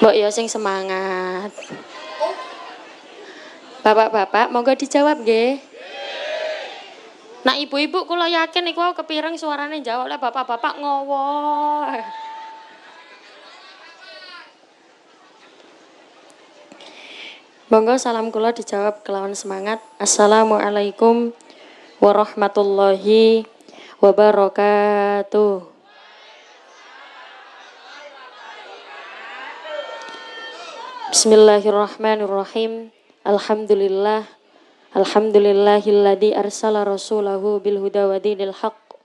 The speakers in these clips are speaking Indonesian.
Mbok ya sing semangat. Bapak-bapak, monggo dijawab nggih. Nah, ibu-ibu kula yakin iku kepireng suarane jawab lah bapak-bapak ngowo. Monggo salam kula dijawab kelawan semangat. Assalamualaikum warahmatullahi wabarakatuh. Bismillahirrahmanirrahim. Alhamdulillah. Alhamdulillahilladzi arsala rasulahu bil huda wa dinil haqq.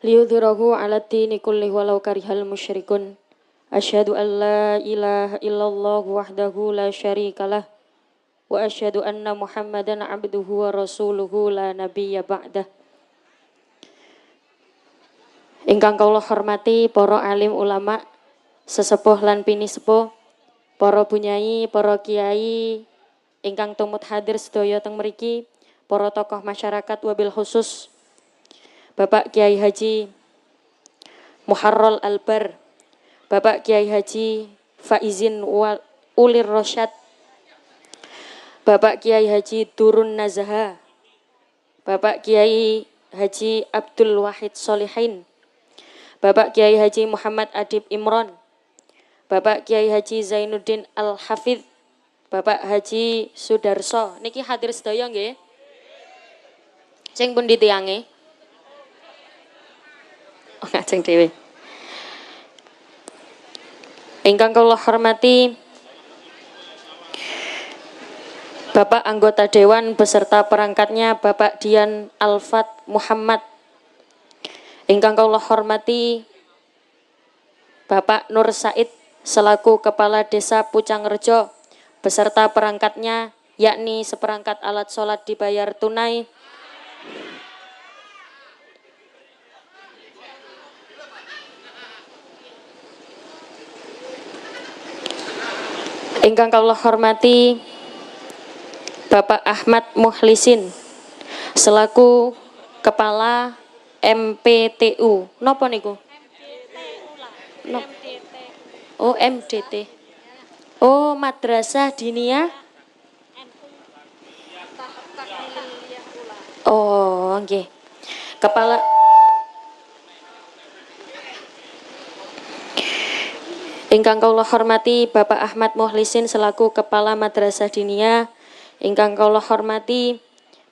Liyudhirahu ala dini kulli walau karihal musyrikun. Asyhadu an la ilaha illallah wahdahu la syarikalah. Wa asyhadu anna Muhammadan abduhu wa rasuluhu la nabiyya ba'dah. Ingkang kula hormati para alim ulama, sesepuh lan pini sepuh, para bunyai, para kiai, ingkang tumut hadir sedaya teng mriki, para tokoh masyarakat wabil khusus Bapak Kiai Haji Muharral Albar, Bapak Kiai Haji Faizin Ulir Rosyad, Bapak Kiai Haji Turun Nazaha, Bapak Kiai Haji Abdul Wahid Solihin, Bapak Kiai Haji Muhammad Adib Imron, Bapak Kiai Haji Zainuddin Al Hafid, Bapak Haji Sudarso, niki hadir sedaya nggih. Sing pun ditiange. Oh, ngajeng dhewe. Ingkang kula hormati Bapak anggota dewan beserta perangkatnya Bapak Dian Alfat Muhammad. Ingkang kula hormati Bapak Nur Said selaku Kepala Desa Pucangrejo beserta perangkatnya yakni seperangkat alat sholat dibayar tunai Ingkang kula hormati Bapak Ahmad Muhlisin selaku Kepala MPTU. Napa niku? MPTU. Oh, MDT. Oh, Madrasah Dinia. Oh, nggih. Kepala Ingkang kula hormati Bapak Ahmad Muhlisin selaku Kepala Madrasah Dinia. Ingkang kula hormati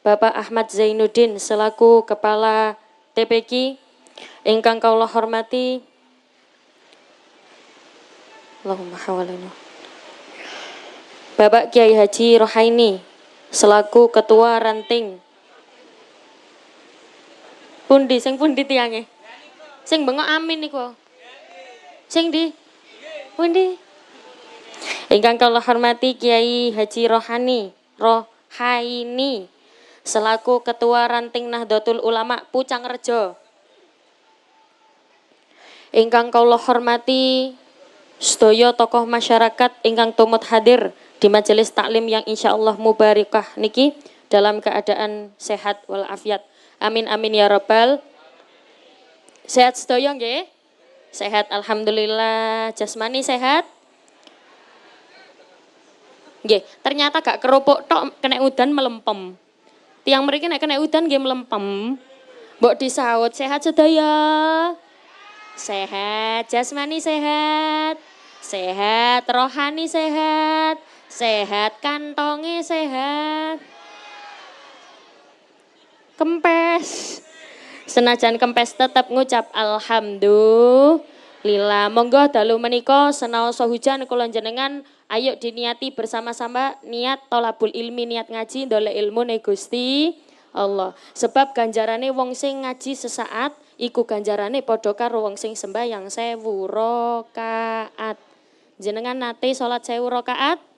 Bapak Ahmad Zainuddin selaku Kepala TPQ. Ingkang kula hormati Allahumma hawalana. Bapak Kiai Haji Rohaini selaku Ketua Ranting. Pundi sing pundi tiange? Sing bengok amin niku. Sing di pundi? Ingkang kula hormati Kiai Haji Rohani, Rohaini selaku Ketua Ranting Nahdlatul Ulama Pucang Rejo. Ingkang kula hormati sedaya tokoh masyarakat ingkang tumut hadir di majelis taklim yang insya Allah mubarakah niki dalam keadaan sehat walafiat. Amin amin ya robbal. Sehat sedaya nggih? Sehat alhamdulillah. Jasmani sehat? Nggih, ternyata gak kerupuk tok kena udan melempem. Tiang mereka nek kena udan nggih melempem. Mbok disaut sehat sedaya. Sehat, jasmani sehat. Sehat, rohani sehat. Sehat, kantongnya sehat. Kempes. Senajan kempes tetap ngucap alhamdulillah. Monggo dalu menika senaosa hujan kula jenengan ayo diniati bersama-sama niat tolabul ilmi niat ngaji ndolek ilmu ne Gusti Allah. Sebab ganjarane wong sing ngaji sesaat iku ganjarane padha karo wong sing sembahyang sewu rakaat. Jenengan nate salat sewu rakaat?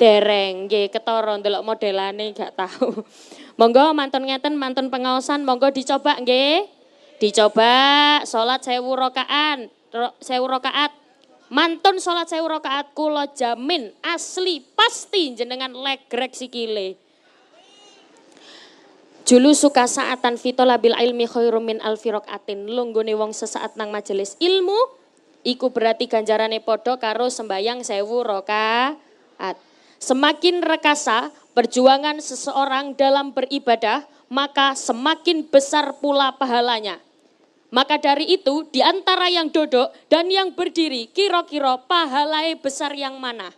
Dereng, nggih ketara ndelok modelane gak tahu. Monggo mantun ngeten mantun pengaosan monggo dicoba nggih. Dicoba salat sewu rakaat, sewu rakaat. Mantun salat sewu rakaat kula jamin asli pasti jenengan legrek sikile. Julu suka saatan fitola bil ilmi khairum min alfi rokaatin. Lunggone wong sesaat nang majelis ilmu, iku berarti ganjarane podo karo sembayang sewu rokaat. Semakin rekasa perjuangan seseorang dalam beribadah, maka semakin besar pula pahalanya. Maka dari itu, di antara yang duduk dan yang berdiri, kira-kira pahalai besar yang mana?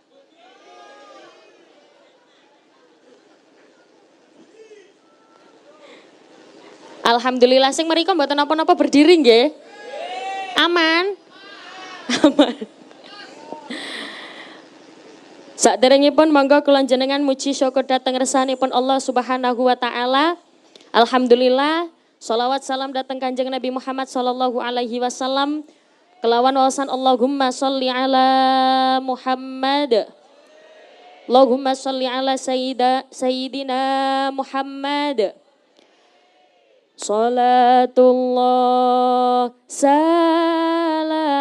Alhamdulillah sing mereka mboten napa-napa berdiri nggih. Aman. Aman. Pun monggo kula jenengan muji syukur dateng pun Allah Subhanahu wa taala. Alhamdulillah, salawat salam datang Kanjeng Nabi Muhammad sallallahu alaihi wasallam. Kelawan wawasan Allahumma sholli ala Muhammad. Allahumma sholli ala sayyida, sayyidina Muhammad. Salatullah salamullah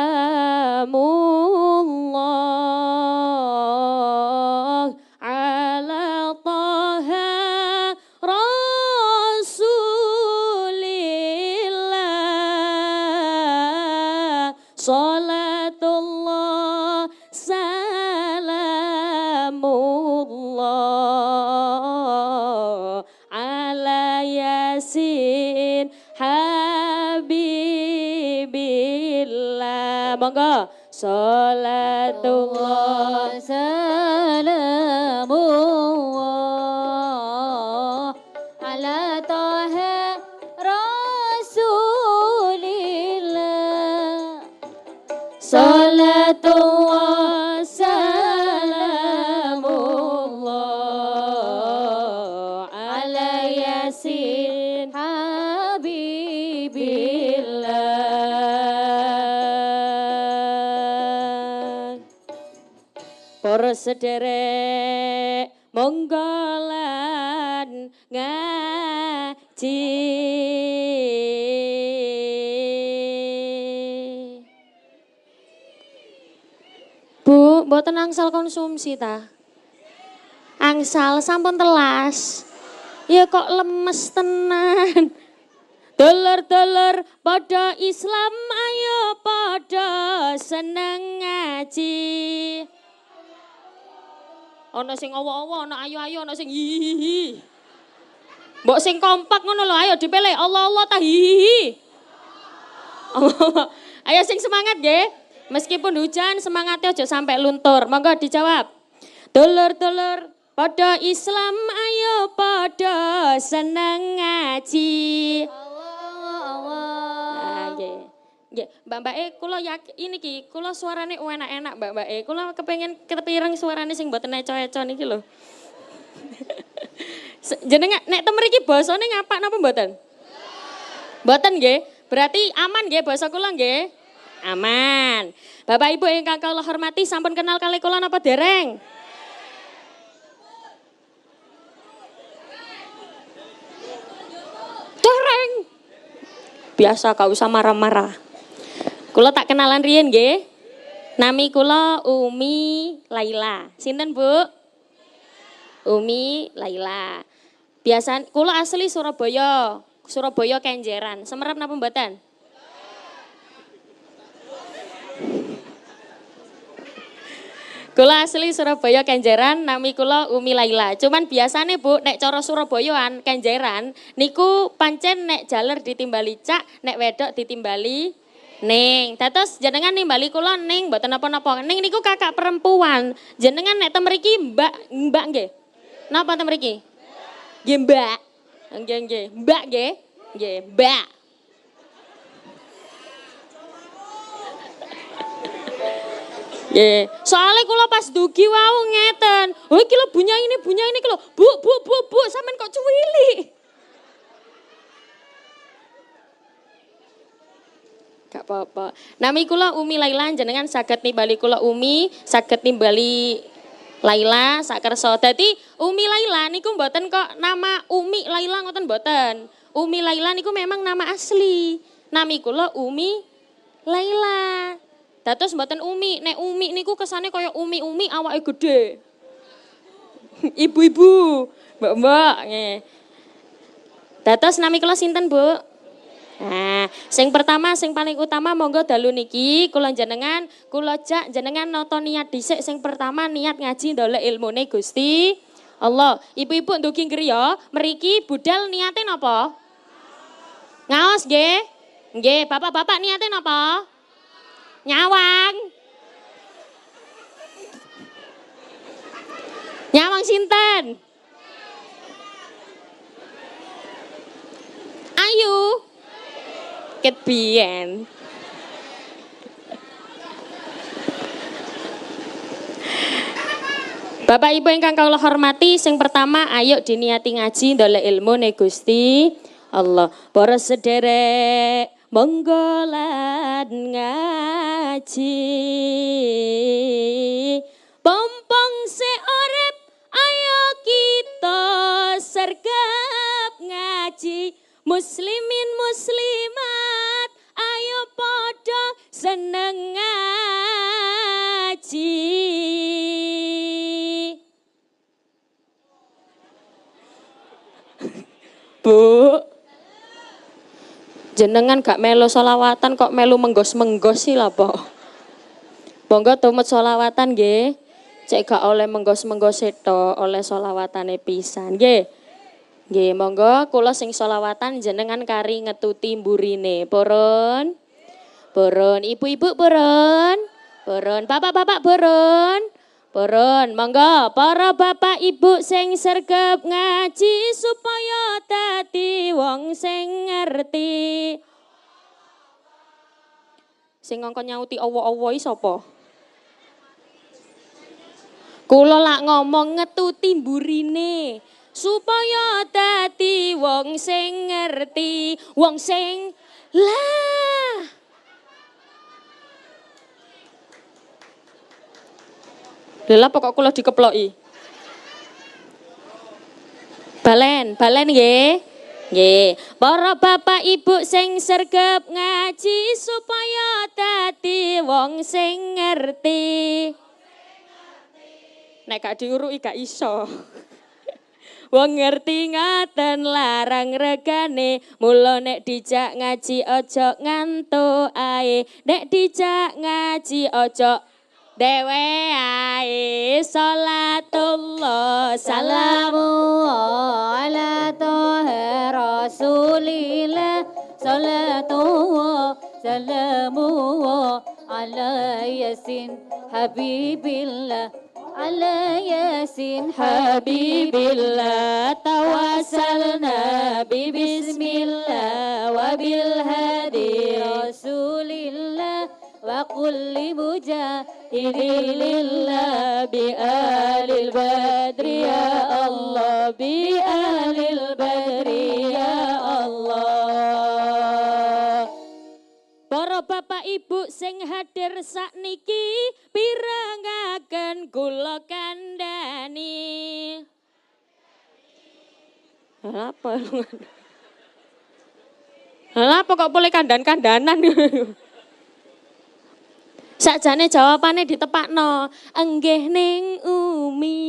Para sederek monggolan ngaji Bu, mboten angsal konsumsi ta? Angsal sampun telas. Ya kok lemes tenan. Dulur-dulur pada Islam ayo pada seneng ngaji. Ana sing awa-awa, ana ayu-ayu, ana sing hihihi. Mbok sing kompak ngono lho, ayo dipilih Allah Allah ta hihihi. ayo sing semangat nggih. Meskipun hujan semangatnya aja sampai luntur. Monggo dijawab. Dulur-dulur pada Islam ayo pada seneng ngaji. Ah, nggih. Nggih, Mbak Mbak E kula yakin ini ki, kula suarane enak-enak Mbak Mbak E. Kula kepengen ketepireng suarane sing mboten eco-eco niki. Se- Jenengan nek tem mriki basane ngapak napa mboten? Mboten nggih. Berarti aman nggih basa kula nggih? Aman. Bapak Ibu ingkang kula hormati sampun kenal kali kula napa dereng? Dereng. Biasa gak usah marah-marah. Kula tak kenalan riyen nggih. Nami kula Umi Laila. Sinten, Bu? Umi Laila. Biasa kula asli Surabaya. Surabaya Kenjeran. Semerap napa mboten? Kula asli Surabaya Kenjeran, nami kula Umi Laila. Cuman biasane Bu, nek cara Surabayaan Kenjeran niku pancen nek jaler ditimbali cak, nek wedok ditimbali Ning, dados jenengan nimbali kula ning mboten napa-napa. Ning niku kakak perempuan. Jenengan nek tem mriki Mbak, Mbak nggih. Napa tem mriki? Nggih, Mbak. Nggih, nggih. Mbak nggih. Nggih, Mbak. Nggih, soalnya kula pas dugi wau ngeten. Oh iki lho bunya ini, bunya ini lho. Bu, bu, bu, bu, sampean kok cuwili. Gak apa-apa. Nami kula Umi Lailan jenengan saged nimbali kula Umi, saged nimbali Laila sakerso. Dadi Umi Laila niku mboten kok nama Umi Laila ngoten mboten. Umi Laila niku memang nama asli. Nami kula Umi Laila. Dados mboten Umi, nek Umi niku kesane kaya Umi-umi awake gede. Ibu-ibu, mbak-mbak nggih. Dados nami kula sinten, Bu? Nah, sing pertama sing paling utama monggo dalu niki kula jenengan kula jak jenengan nata niat dhisik sing pertama niat ngaji ndolek ilmune Gusti Allah. Ibu-ibu ndugi griya, mriki budal niate napa? Ngaos nggih. Nggih, bapak-bapak niate napa? Nyawang. Nyawang sinten? Ayu ket biyen. Bapak Ibu ingkang kula hormati, sing pertama ayo diniati ngaji ndolek ilmu ne Gusti Allah. Para sederek monggo ngaji. Pompong seorep ayo kita sergap ngaji. Muslimin muslimat ayo podo seneng ngaji Bu jenengan gak melu solawatan kok melu menggos-menggos sih lah po Monggo tumut solawatan nggih. Cek gak oleh menggos-menggos itu oleh solawatane pisan nggih. Nggih, monggo kula sing selawatan jenengan kari ngetuti mburine. Purun. Purun, ibu-ibu purun. Purun, bapak-bapak purun. Purun, monggo para bapak ibu sing sergap ngaji supaya dadi wong sing ngerti. Sing ngongkon nyauti awo-awo sapa? Kula lak ngomong ngetuti mburine supaya dadi wong sing ngerti, wong sing lah. Lha pokok kula dikeploki. Balen, balen nggih. Nggih, para bapak ibu sing sergap ngaji supaya dadi wong sing ngerti. Nek gak diuruki gak iso. Wong ngerti ngaten larang regane, mula nek dijak ngaji ojo ngantuk ae, nek dijak ngaji ojo dewe ae. Salatullah salamu ala tohe rasulillah. Salatullah salamu ala yasin habibillah على ياسين حبيب الله توسلنا ببسم الله وبالهدي رسول الله وقل لمجاهد لله بآل البدر يا الله بآل البدر bapak ibu sing hadir sakniki pirengaken kula kandhani. Apa? Apa kok boleh kandan-kandanan? Sakjane jawabane ditepakno, enggih ning umi.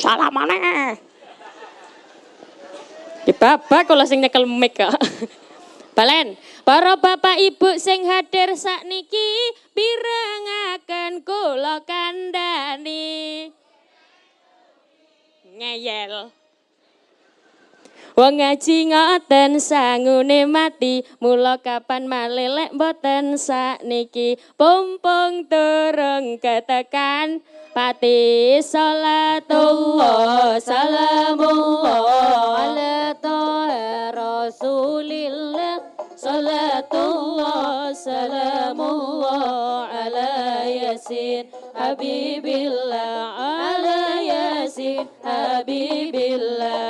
Salah babak kalau sing nyekel mic kok. Balen, para bapak ibu sing hadir sakniki pirengaken kula kandhani. Ngeyel. Wong ngaji ngoten sangune mati, mula kapan malelek mboten sakniki, pumpung turung ketekan. Pati salatullah salamullah ala rasulillah salatullah salamullah ala yasin habibillah ala yasin habibillah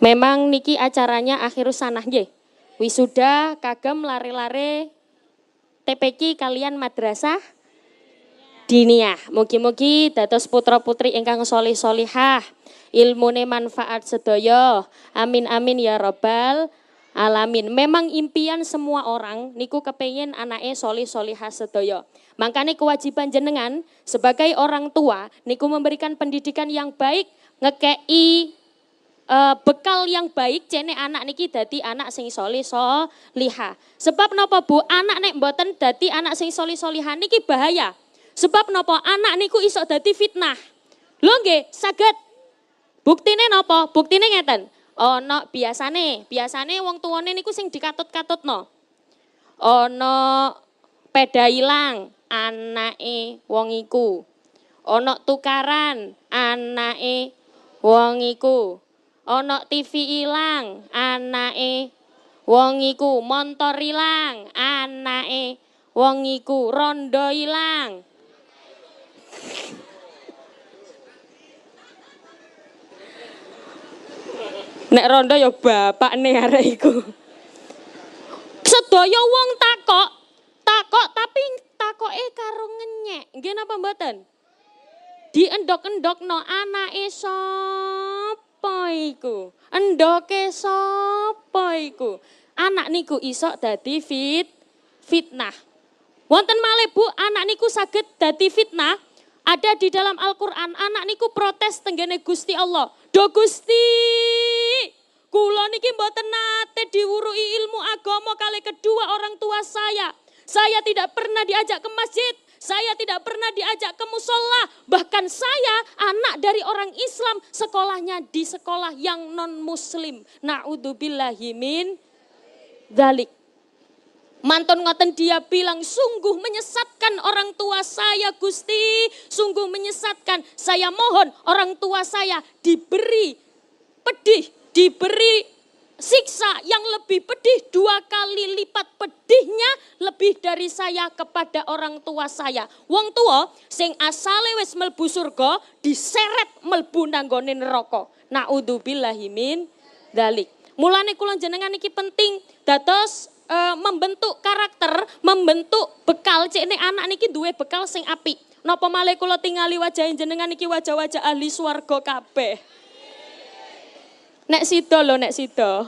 memang niki acaranya akhir sanah nggih. Wisuda kagem lare-lare TPK kalian madrasah diniyah. Mugi-mugi dados putra-putri ingkang solih solihah, ilmune manfaat sedaya. Amin amin ya robbal alamin. Memang impian semua orang niku kepengen anake solih solihah sedaya. Makanya kewajiban jenengan sebagai orang tua niku memberikan pendidikan yang baik, ngekei uh, bekal yang baik cene anak niki dadi anak sing soli so liha. Sebab nopo Bu? Anak nek mboten dadi anak sing soli soliha niki bahaya. Sebab nopo anak niku iso dadi fitnah. Lho nggih, saged. Buktine nopo? Buktine ngeten. Ono biasane, biasane wong tuane niku sing dikatut-katutno. Ono peda ilang, anake wong iku. Ana tukaran anake wong iku. Ana TV ilang anake wong iku. Montor ilang anake wong iku. Rondo ilang. Nek rondo ya bapakne arek iku. Sedaya wong takok, takok tapi takoke karo ngenyek. Nggih napa mboten? Diendok-endokno anake sapa iku? Endoke sapa iku? Anak niku iso dadi fit fitnah. Wonten malih Bu, anak niku saged dadi fitnah. Ada di dalam Al-Qur'an, anak niku protes tenggene Gusti Allah. Do Gusti, kula niki mboten nate diwurui ilmu agama kali kedua orang tua saya. Saya tidak pernah diajak ke masjid. Saya tidak pernah diajak ke musola. Bahkan saya anak dari orang Islam sekolahnya di sekolah yang non muslim. Na'udzubillahi min dalik. Manton ngoten dia bilang sungguh menyesatkan orang tua saya Gusti. Sungguh menyesatkan. Saya mohon orang tua saya diberi pedih, diberi siksa yang lebih pedih dua kali lipat pedihnya lebih dari saya kepada orang tua saya. Wong tua sing asale wis melbu surga diseret melbu nanggone neraka. Naudzubillahi min dalik. Mulane kula jenengan iki penting dados e, membentuk karakter, membentuk bekal cek anak niki duwe bekal sing apik. Napa malih kula tingali wajah jenengan iki wajah-wajah ahli swarga kabeh. Nek sida lho, nek sida.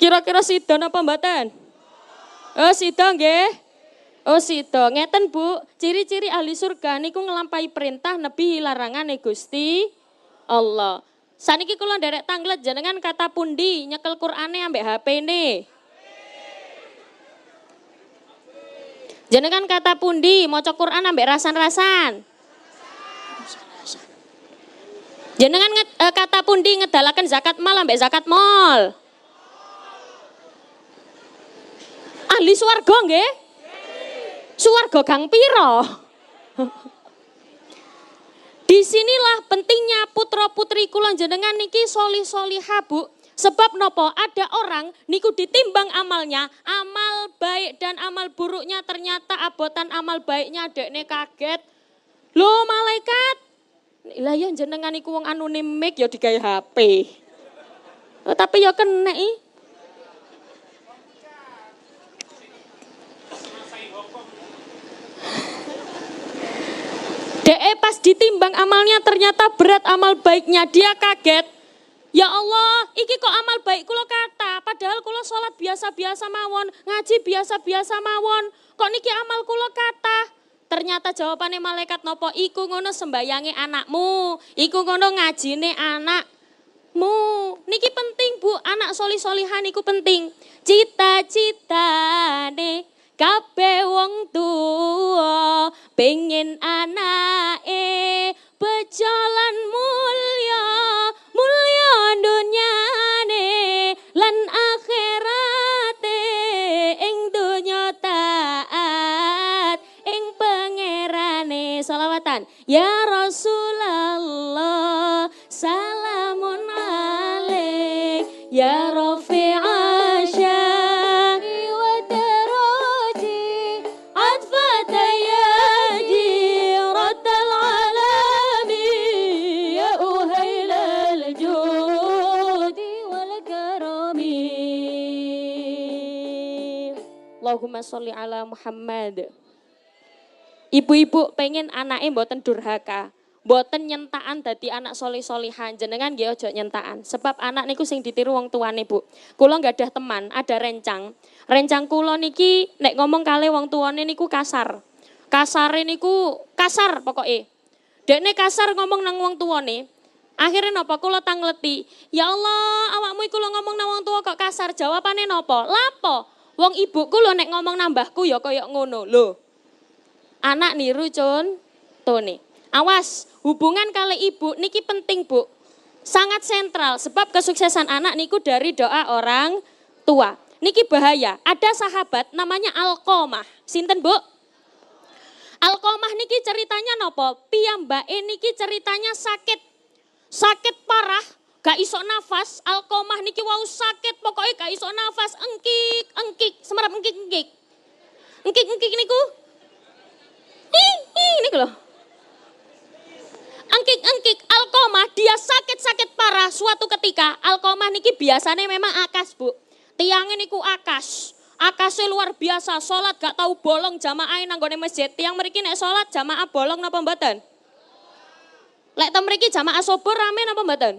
Kira-kira sida napa mboten? Oh, sida nggih. Oh, sida. Ngeten, Bu. Ciri-ciri ahli surga niku ngelampahi perintah nebi larangan Gusti Allah. Saniki kula nderek tanglet jenengan kata pundi nyekel Qur'ane ambek HP-ne. Jenengan kata pundi maca Qur'an ambek rasan-rasan. Jenengan uh, kata pundi ngedalakan zakat mal ambek zakat mal. Ahli swarga nggih? Swarga gang piro? Di sinilah pentingnya putra putri kula jenengan niki soli soliha bu. Sebab nopo ada orang niku ditimbang amalnya, amal baik dan amal buruknya ternyata abotan amal baiknya dekne kaget. Loh malaikat, lah ya jenengan iku wong anonimik ya digawe HP. Oh, tapi ya kena i. DE pas ditimbang amalnya ternyata berat amal baiknya dia kaget. Ya Allah, iki kok amal baik kulo kata, padahal kulo sholat biasa-biasa mawon, ngaji biasa-biasa mawon. Kok niki amal kulo kata? Ternyata jawabannya malaikat nopo iku ngono sembayangi anakmu, iku ngono ngajine anakmu. Niki penting Bu, anak soli-solihan iku penting. Cita-cita nih kabeh wong tua pengen anake Allahumma sholli ala Muhammad. Ibu-ibu pengen anaknya mboten durhaka. Mboten nyentaan dadi anak solih solihan jenengan nggih aja nyentaan sebab anak niku sing ditiru wong tuane Bu. Kula nggak ada teman, ada rencang. Rencang kula niki nek ngomong kali wong tuane niku kasar. Kasare niku kasar pokoknya. Dekne kasar ngomong nang wong tuane. Akhirnya nopo kula tangleti. Ya Allah, awakmu iku ngomong nang wong tua kok kasar. Jawabane nopo? Lapo? Wong ibuku lho nek ngomong nambahku ya kaya ngono. Lho. Anak niru con tone. Awas, hubungan kali ibu niki penting, Bu. Sangat sentral sebab kesuksesan anak niku dari doa orang tua. Niki bahaya. Ada sahabat namanya Alkomah. Sinten, Bu? Alkomah niki ceritanya nopo? Piyambake niki ceritanya sakit. Sakit parah, gak iso nafas. Alkomah niki wau sakit, pokoknya gak iso nafas. Engkik, engkik, semerap engkik, engkik. Engkik, engkik niku. Ih, ih, niku loh. Engkik-engkik Alkomah dia sakit-sakit parah suatu ketika Alkomah niki biasanya memang akas bu tiangnya niku akas akasnya luar biasa sholat gak tahu bolong jamaah nanggone masjid tiang mereka nek sholat jamaah bolong napa mboten lek tem mriki jamaah sober rame napa mboten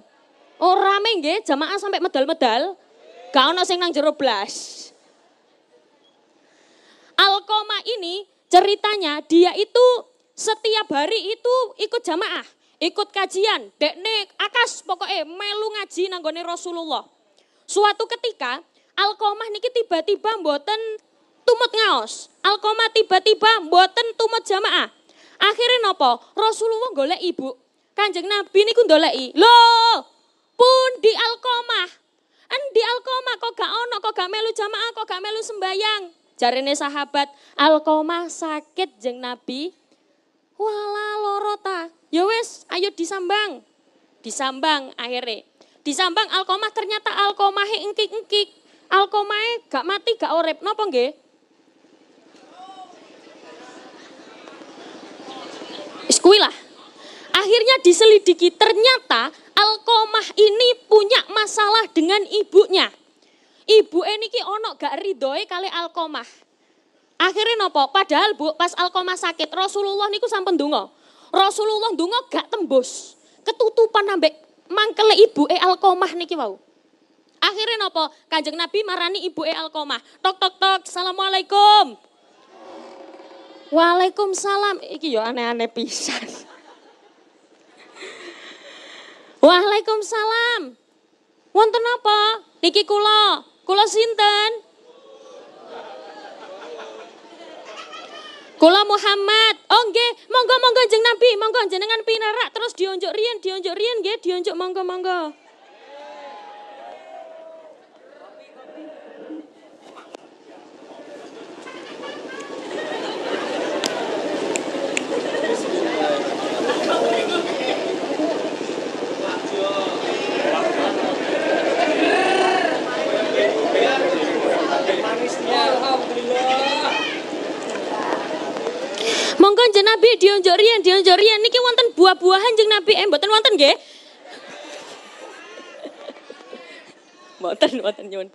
oh rame nggih jamaah sampai medal-medal gak ono sing nang jero blas Alkoma ini ceritanya dia itu setiap hari itu ikut jamaah, ikut kajian, dekne akas pokoknya melu ngaji nanggone Rasulullah. Suatu ketika Alkomah niki tiba-tiba mboten tumut ngaos. Alkomah tiba-tiba mboten tumut jamaah. Akhirnya nopo? Rasulullah golek ibu. Kanjeng Nabi niku ndoleki. Loh, pun di Alkomah. An di Alkomah kok gak ono, kok gak melu jamaah, kok gak melu sembayang. Jarene sahabat, Alkomah sakit jeng Nabi. Wala loro ta. Ya ayo disambang. Disambang akhirnya. Disambang Alkomah ternyata Alkomahe engkik-engkik. Alkomahe gak mati gak urip. Napa nggih? Wis lah. Akhirnya diselidiki ternyata Alkomah ini punya masalah dengan ibunya. Ibu niki ono gak ridoe kali Alkomah. Akhirnya nopo? Padahal bu pas Alkomah sakit Rasulullah niku sampun dungo. Rasulullah dungo gak tembus. Ketutupan ambek mangkele ibu e Alkomah niki wau. Akhirnya nopo? Kanjeng Nabi marani ibu e Alkomah. Tok tok tok. Assalamualaikum. Waalaikumsalam. Iki yo aneh-aneh pisan. Waalaikumsalam. Wonten apa? Niki kula. Kula sinten? Kula Muhammad. Oh nggih, monggo monggo jeng Nabi, monggo jenengan pinarak terus dionjuk riyen, dionjuk riyen nggih, dionjuk monggo monggo. Monggo jeng Nabi dionjuk riyen, dionjuk riyen niki wonten buah-buahan jeng Nabi eh mboten wonten nggih? Mboten mboten nyuwun.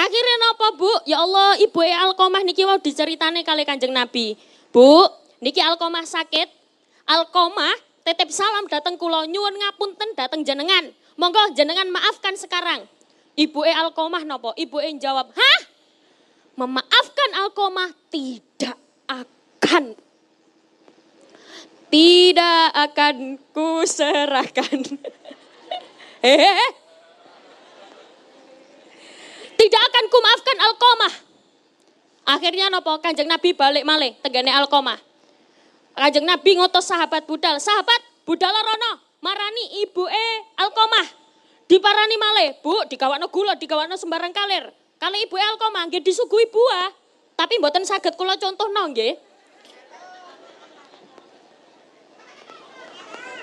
Akhirnya napa Bu? Ya Allah, Ibu e Alkomah niki wau diceritane kali Kanjeng Nabi. Bu, niki Alkomah sakit. Alkomah tetep salam dateng kula nyuwun ngapunten dateng jenengan. Monggo jenengan maafkan sekarang. Ibu e Alkomah napa? Ibu e jawab, "Hah? Memaafkan Alkomah tidak akan tidak akan kuserahkan. Hehehe. Tidak akan kumaafkan Alkomah. Akhirnya nopo kanjeng Nabi balik malih tegane Alkomah. Kanjeng Nabi ngotos sahabat budal. Sahabat budal rono marani ibu e Alkomah. Diparani malih, Bu, digawakno gula, digawakno sembarang kalir. Kali ibu e Alkomah nggih disuguhi buah. Tapi mboten saged kula contohno nggih.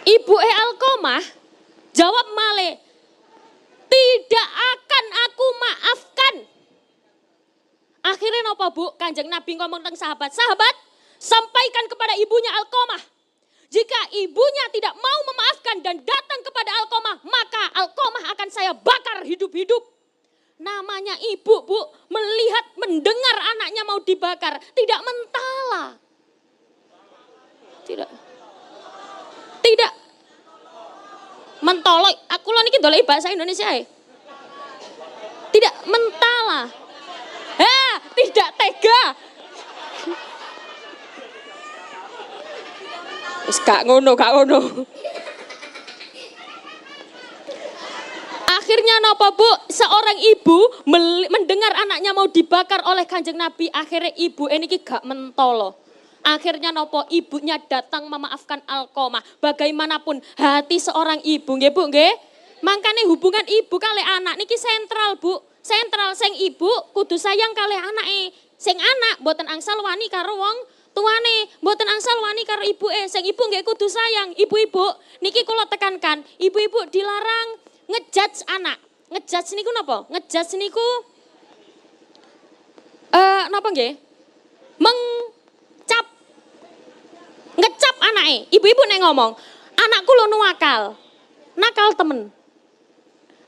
Ibu E. Alkomah jawab male, tidak akan aku maafkan. Akhirnya nopo bu, kanjeng Nabi ngomong tentang sahabat. Sahabat, sampaikan kepada ibunya Alkomah. Jika ibunya tidak mau memaafkan dan datang kepada Alkomah, maka Alkomah akan saya bakar hidup-hidup. Namanya ibu, bu, melihat, mendengar anaknya mau dibakar, tidak mentala. Tidak. Tidak. Mentolok, aku lo niki dolai bahasa Indonesia ya. Tidak mentala. Eh, tidak tega. Wis gak ngono, gak ngono. Akhirnya nopo bu, seorang ibu mendengar anaknya mau dibakar oleh kanjeng Nabi. Akhirnya ibu ini gak mentolo. Akhirnya nopo ibunya datang memaafkan Alkoma. Bagaimanapun hati seorang ibu, nggih bu, nggih. Makanya hubungan ibu kali anak niki sentral bu. Sentral sing ibu kudu sayang kali anak eh. Sing anak boten angsal wani karo wong tuane mboten angsal wani karo ibu eh sing ibu nggak kudu sayang ibu-ibu niki kula tekankan ibu-ibu dilarang ngejudge anak ngejudge niku napa ngejudge niku eh uh, napa nggih mengcap ngecap anake ibu-ibu nek ngomong anakku lo nuakal nakal temen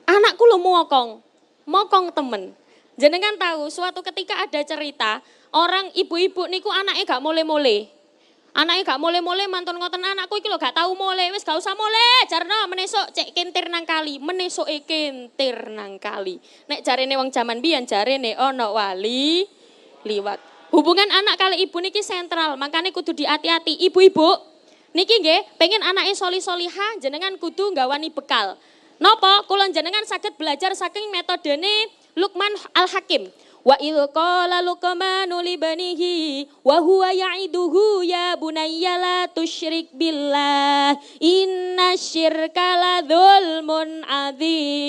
anakku lo mokong mokong temen jenengan tahu suatu ketika ada cerita Orang ibu-ibu niku anaknya gak mole-mole. Anaknya gak mole-mole mantun ngoten anakku iki lho gak tahu mole, wis gak usah mole. Jarno menesok cek kentir nang kali, menesok e kentir nang kali. Nek jarene wong jaman biyen jarene ono wali liwat. Hubungan anak kali ibu niki sentral, makanya kudu diati-ati. Ibu-ibu, niki nggih pengen anaknya soli-soliha jenengan kudu gawani bekal. Nopo kulon jenengan sakit belajar saking metodene Lukman Al-Hakim. Wa idh qala Luqmanu li banihi wa huwa ya'iduhu ya bunayya la tusyrik billah inna syirka la dzulmun adzim.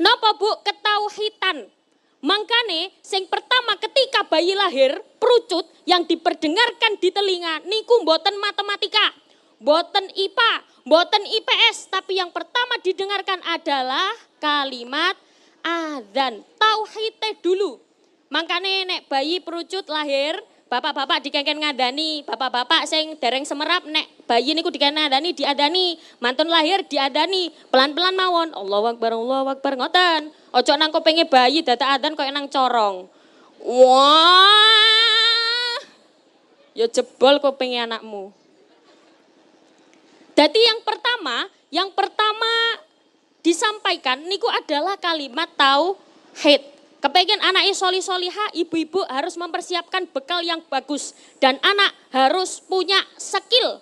Napa Bu ketauhidan? Mangkane sing pertama ketika bayi lahir perucut yang diperdengarkan di telinga niku mboten matematika, mboten IPA, mboten IPS, tapi yang pertama didengarkan adalah kalimat adzan, tauhid dulu. Makanya nek bayi perucut lahir, bapak-bapak dikengken ngadani, bapak-bapak sing dereng semerap nek bayi niku dikengken ngadani diadani, mantun lahir diadani, pelan-pelan mawon. Allah Akbar, Allah Akbar ngoten. Ojo nang kopenge bayi data adzan kok nang corong. Wah. Ya jebol kopenge anakmu. Jadi yang pertama, yang pertama disampaikan niku adalah kalimat tauhid. Kepengen anak soli soliha, ibu-ibu harus mempersiapkan bekal yang bagus dan anak harus punya skill.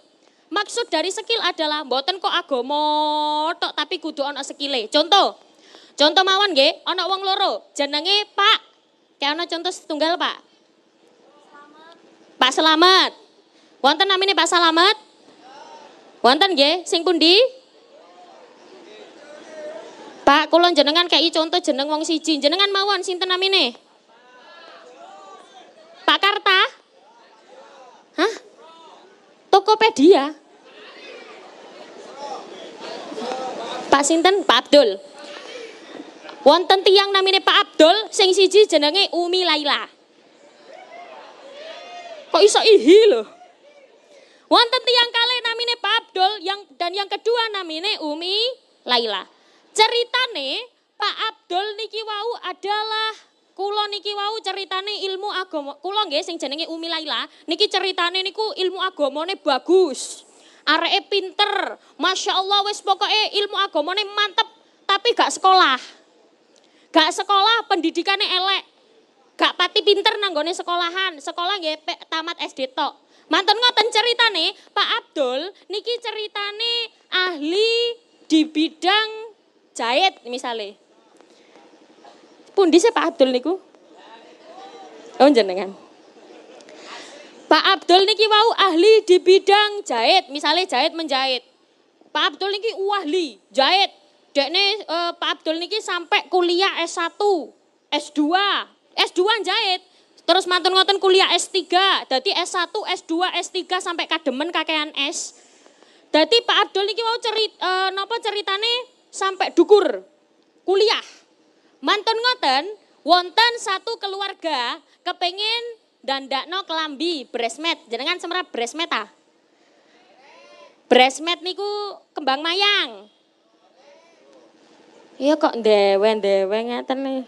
Maksud dari skill adalah mboten kok agomo tok tapi kudu ana skille. Contoh. Contoh mawon nggih, ana wong loro, jenenge Pak. Kayak ana contoh setunggal, Pak. Pak Selamat. Wonten namanya Pak Selamat? Wonten nggih, sing pundi? Pak, kulon jenengan kayak contoh jeneng wong siji. Jenengan mawon sinten namine? Pak Karta? Hah? Tokopedia? Pak sinten? Pak Abdul. Wonten tiang namine Pak Abdul, sing siji jenenge Umi Laila. Kok iso ihi lho? Wonten tiang kali namine Pak Abdul yang dan yang kedua namine Umi Laila. Ceritane Pak Abdul niki wau adalah kula niki wau ceritane ilmu agama. Kula nggih sing jenenge Umi Laila, niki ceritane niku ilmu agamane bagus. Areke pinter, Masya Allah wis pokoknya ilmu agamane mantep, tapi gak sekolah. Gak sekolah pendidikannya elek. Gak pati pinter nanggone sekolahan. Sekolah nggih tamat SD tok. Mantan ngoten ceritane Pak Abdul niki ceritane ahli di bidang jahit misalnya. Pundi sih Pak Abdul niku? Oh jenengan. Pak Abdul niki wau ahli di bidang jahit, misalnya jahit menjahit. Pak Abdul niki ahli jahit. Dekne uh, Pak Abdul niki sampai kuliah S1, S2, S2 jahit. Terus mantun ngoten kuliah S3, jadi S1, S2, S3 sampai kademen kakean S. Jadi Pak Abdul niki mau cerit uh, napa ceritane sampai dukur kuliah. Mantun ngoten, wonten satu keluarga kepengin dandakno kelambi bresmet. Jenengan semerap bresmet ah? Bresmet niku kembang mayang. Iya kok dewe-dewe ngeten nih.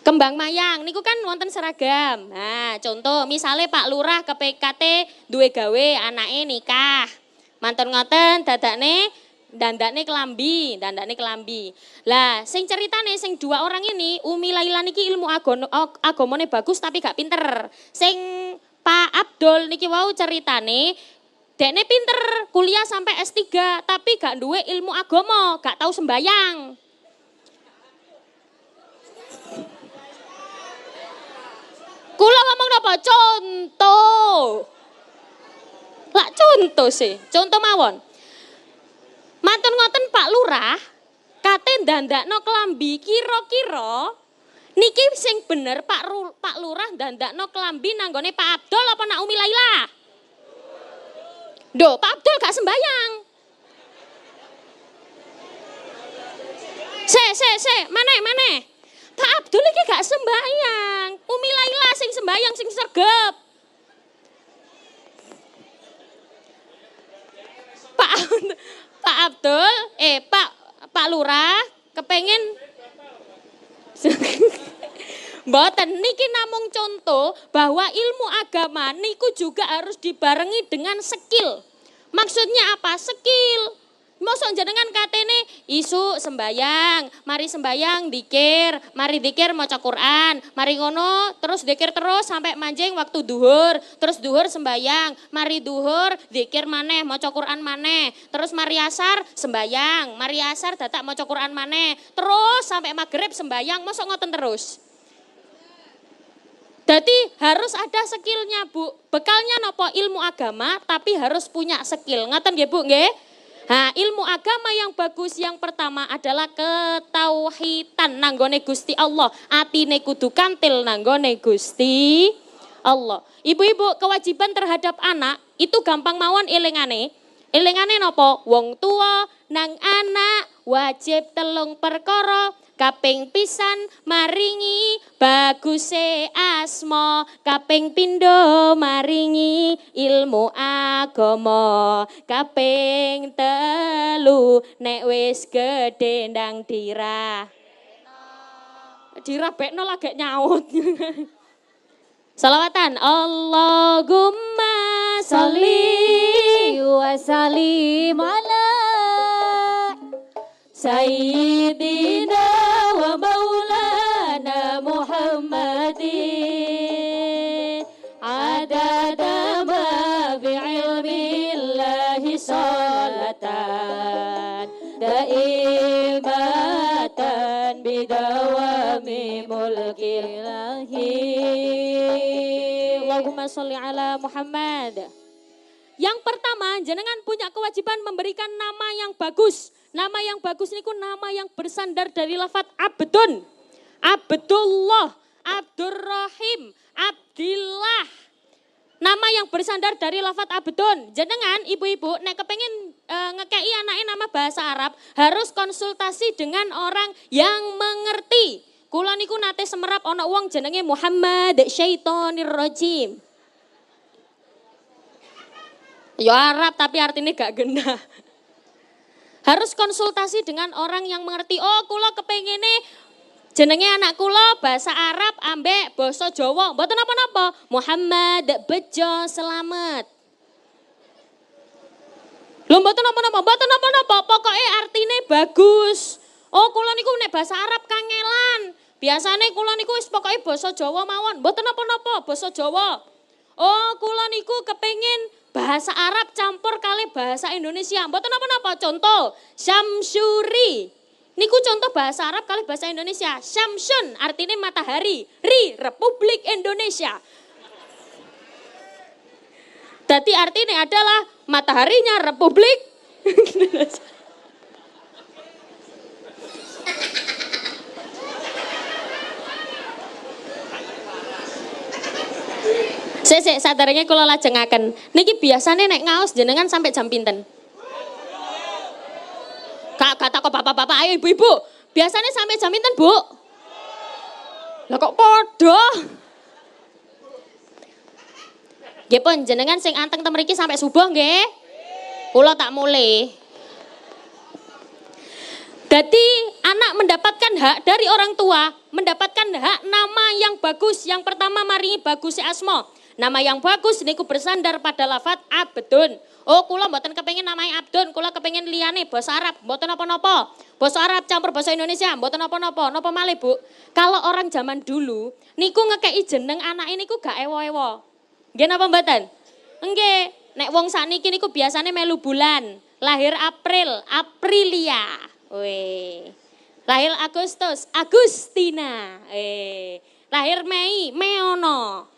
Kembang mayang niku kan wonten seragam. Nah, contoh misalnya Pak Lurah ke PKT duwe gawe anake nikah. Mantun ngoten dadakne dandakne kelambi, dandakne kelambi. Lah, sing ceritane sing dua orang ini Umi Laila niki ilmu agono, agamane bagus tapi gak pinter. Sing Pak Abdul niki wau ceritane Dekne pinter, kuliah sampai S3, tapi gak duwe ilmu agama, gak tahu sembayang. Kula ngomong apa? Contoh. Lah contoh sih, contoh mawon. Mantan ngoten Pak Lurah, kate dandakno kelambi kira-kira niki sing bener Pak Pak Lurah dandakno kelambi nanggone Pak Abdul apa nak Umi Laila? Do, Pak Abdul gak sembayang. Se, se, se, mana, mana? Pak Abdul ini gak sembayang. Umi Laila sing sembayang, sing sergap. Pak Pak Abdul, eh Pak Pak Lurah kepengen Mboten niki namung contoh bahwa ilmu agama niku juga harus dibarengi dengan skill. Maksudnya apa? Skill. Mosok jenengan katene isu sembayang, mari sembayang dikir, mari dikir maca Quran, mari ngono terus dikir terus sampai manjing waktu duhur, terus duhur sembayang, mari duhur dikir maneh maca Quran maneh, terus mari asar sembayang, mari asar datak maca Quran maneh, terus sampai maghrib sembayang, mosok ngoten terus. Jadi harus ada skillnya Bu. Bekalnya nopo ilmu agama tapi harus punya skill. Ngaten nggih Bu nggih? Nah, ilmu agama yang bagus yang pertama adalah ketauhidan nanggone Gusti Allah. Atine kudu kantil nanggone Gusti Allah. Ibu-ibu kewajiban terhadap anak itu gampang mawon elingane. Elingane nopo? Wong tua nang anak wajib telung perkara kaping pisan maringi baguse asmo kaping pindo maringi ilmu agama kaping telu nek wis gedhe ndang dirah. Dirabekno lagi nyaut. Salawatan Allahumma sholli wa sallim ala sayyidina ومولانا محمد عدد ما بعلم الله صلاة دائمة بدوام ملك الله اللهم صل على محمد Yang pertama, jenengan punya kewajiban memberikan nama yang bagus Nama yang bagus ini nama yang bersandar dari lafat abdun. Abdullah, Abdurrahim, Abdillah. Nama yang bersandar dari lafat abdun. Jenengan ibu-ibu nek kepengin e, ngekei anaknya nama bahasa Arab harus konsultasi dengan orang yang mengerti. Kula niku nate semerap ana wong jenenge Muhammad Syaitonir Rajim. Ya Arab tapi artinya gak genah. Harus konsultasi dengan orang yang mengerti. Oh, kula kepengine jenenge anak kula bahasa Arab ambek basa Jawa. Mboten napa-napa. Muhammad Bejo Selamat. Lho mboten napa-napa, mboten napa-napa. Pokoke artine bagus. Oh, kula niku nek bahasa Arab kangelan. Biasane kula niku wis pokoke basa Jawa mawon. Mboten napa-napa, basa Jawa. Oh, kula niku kepengin bahasa Arab campur kali bahasa Indonesia. Mboten napa-napa. Contoh, Syamsuri. Niku contoh bahasa Arab kali bahasa Indonesia. Syamsun artinya matahari. Ri Republik Indonesia. Jadi artinya adalah mataharinya Republik Indonesia. Saya sik sadarnya kula lajengaken. Niki biasanya naik ngaos jenengan sampai jam pinten? Kak kata kok bapak-bapak ayo ibu-ibu. Biasanya sampai jam pinten, Bu? Lah kok podo? Pun jenengan sing anteng tem mriki sampai subuh nggih. Kula tak mulai. Jadi anak mendapatkan hak dari orang tua, mendapatkan hak nama yang bagus. Yang pertama mari bagus si asmo. Nama yang bagus niku bersandar pada lafat abdun. Oh, kula mboten kepengin namanya Abdun, kula kepengin liyane basa Arab, mboten apa-napa. Basa Arab campur bahasa Indonesia, mboten apa-napa. Napa malih, Bu? Kalau orang zaman dulu niku ngekei jeneng anak ini ku gak ewo-ewo. Nggih napa mboten? Nggih, nek wong sakniki niku biasanya melu bulan. Lahir April, Aprilia. Weh. Lahir Agustus, Agustina. Eh. Lahir Mei, Meono.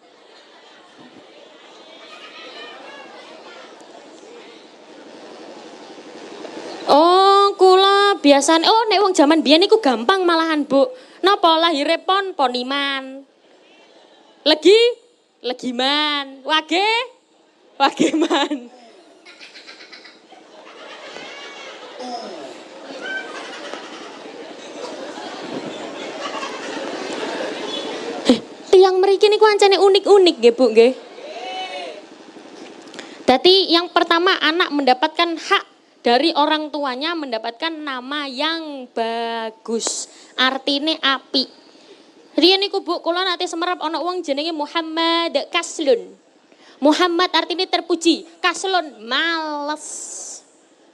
Oh, kula biasanya oh nek wong zaman biyen niku gampang malahan, Bu. Napa lahire pon poniman. Legi legiman, wage wageman. Eh, tiang meriki niku ancane unik-unik nggih, Bu, nggih. Jadi yang pertama anak mendapatkan hak dari orang tuanya mendapatkan nama yang bagus. Artinya api. Riyen niku Bu, kula nanti semerap ana wong jenenge Muhammad Kaslun. Muhammad artinya terpuji, Kaslun males.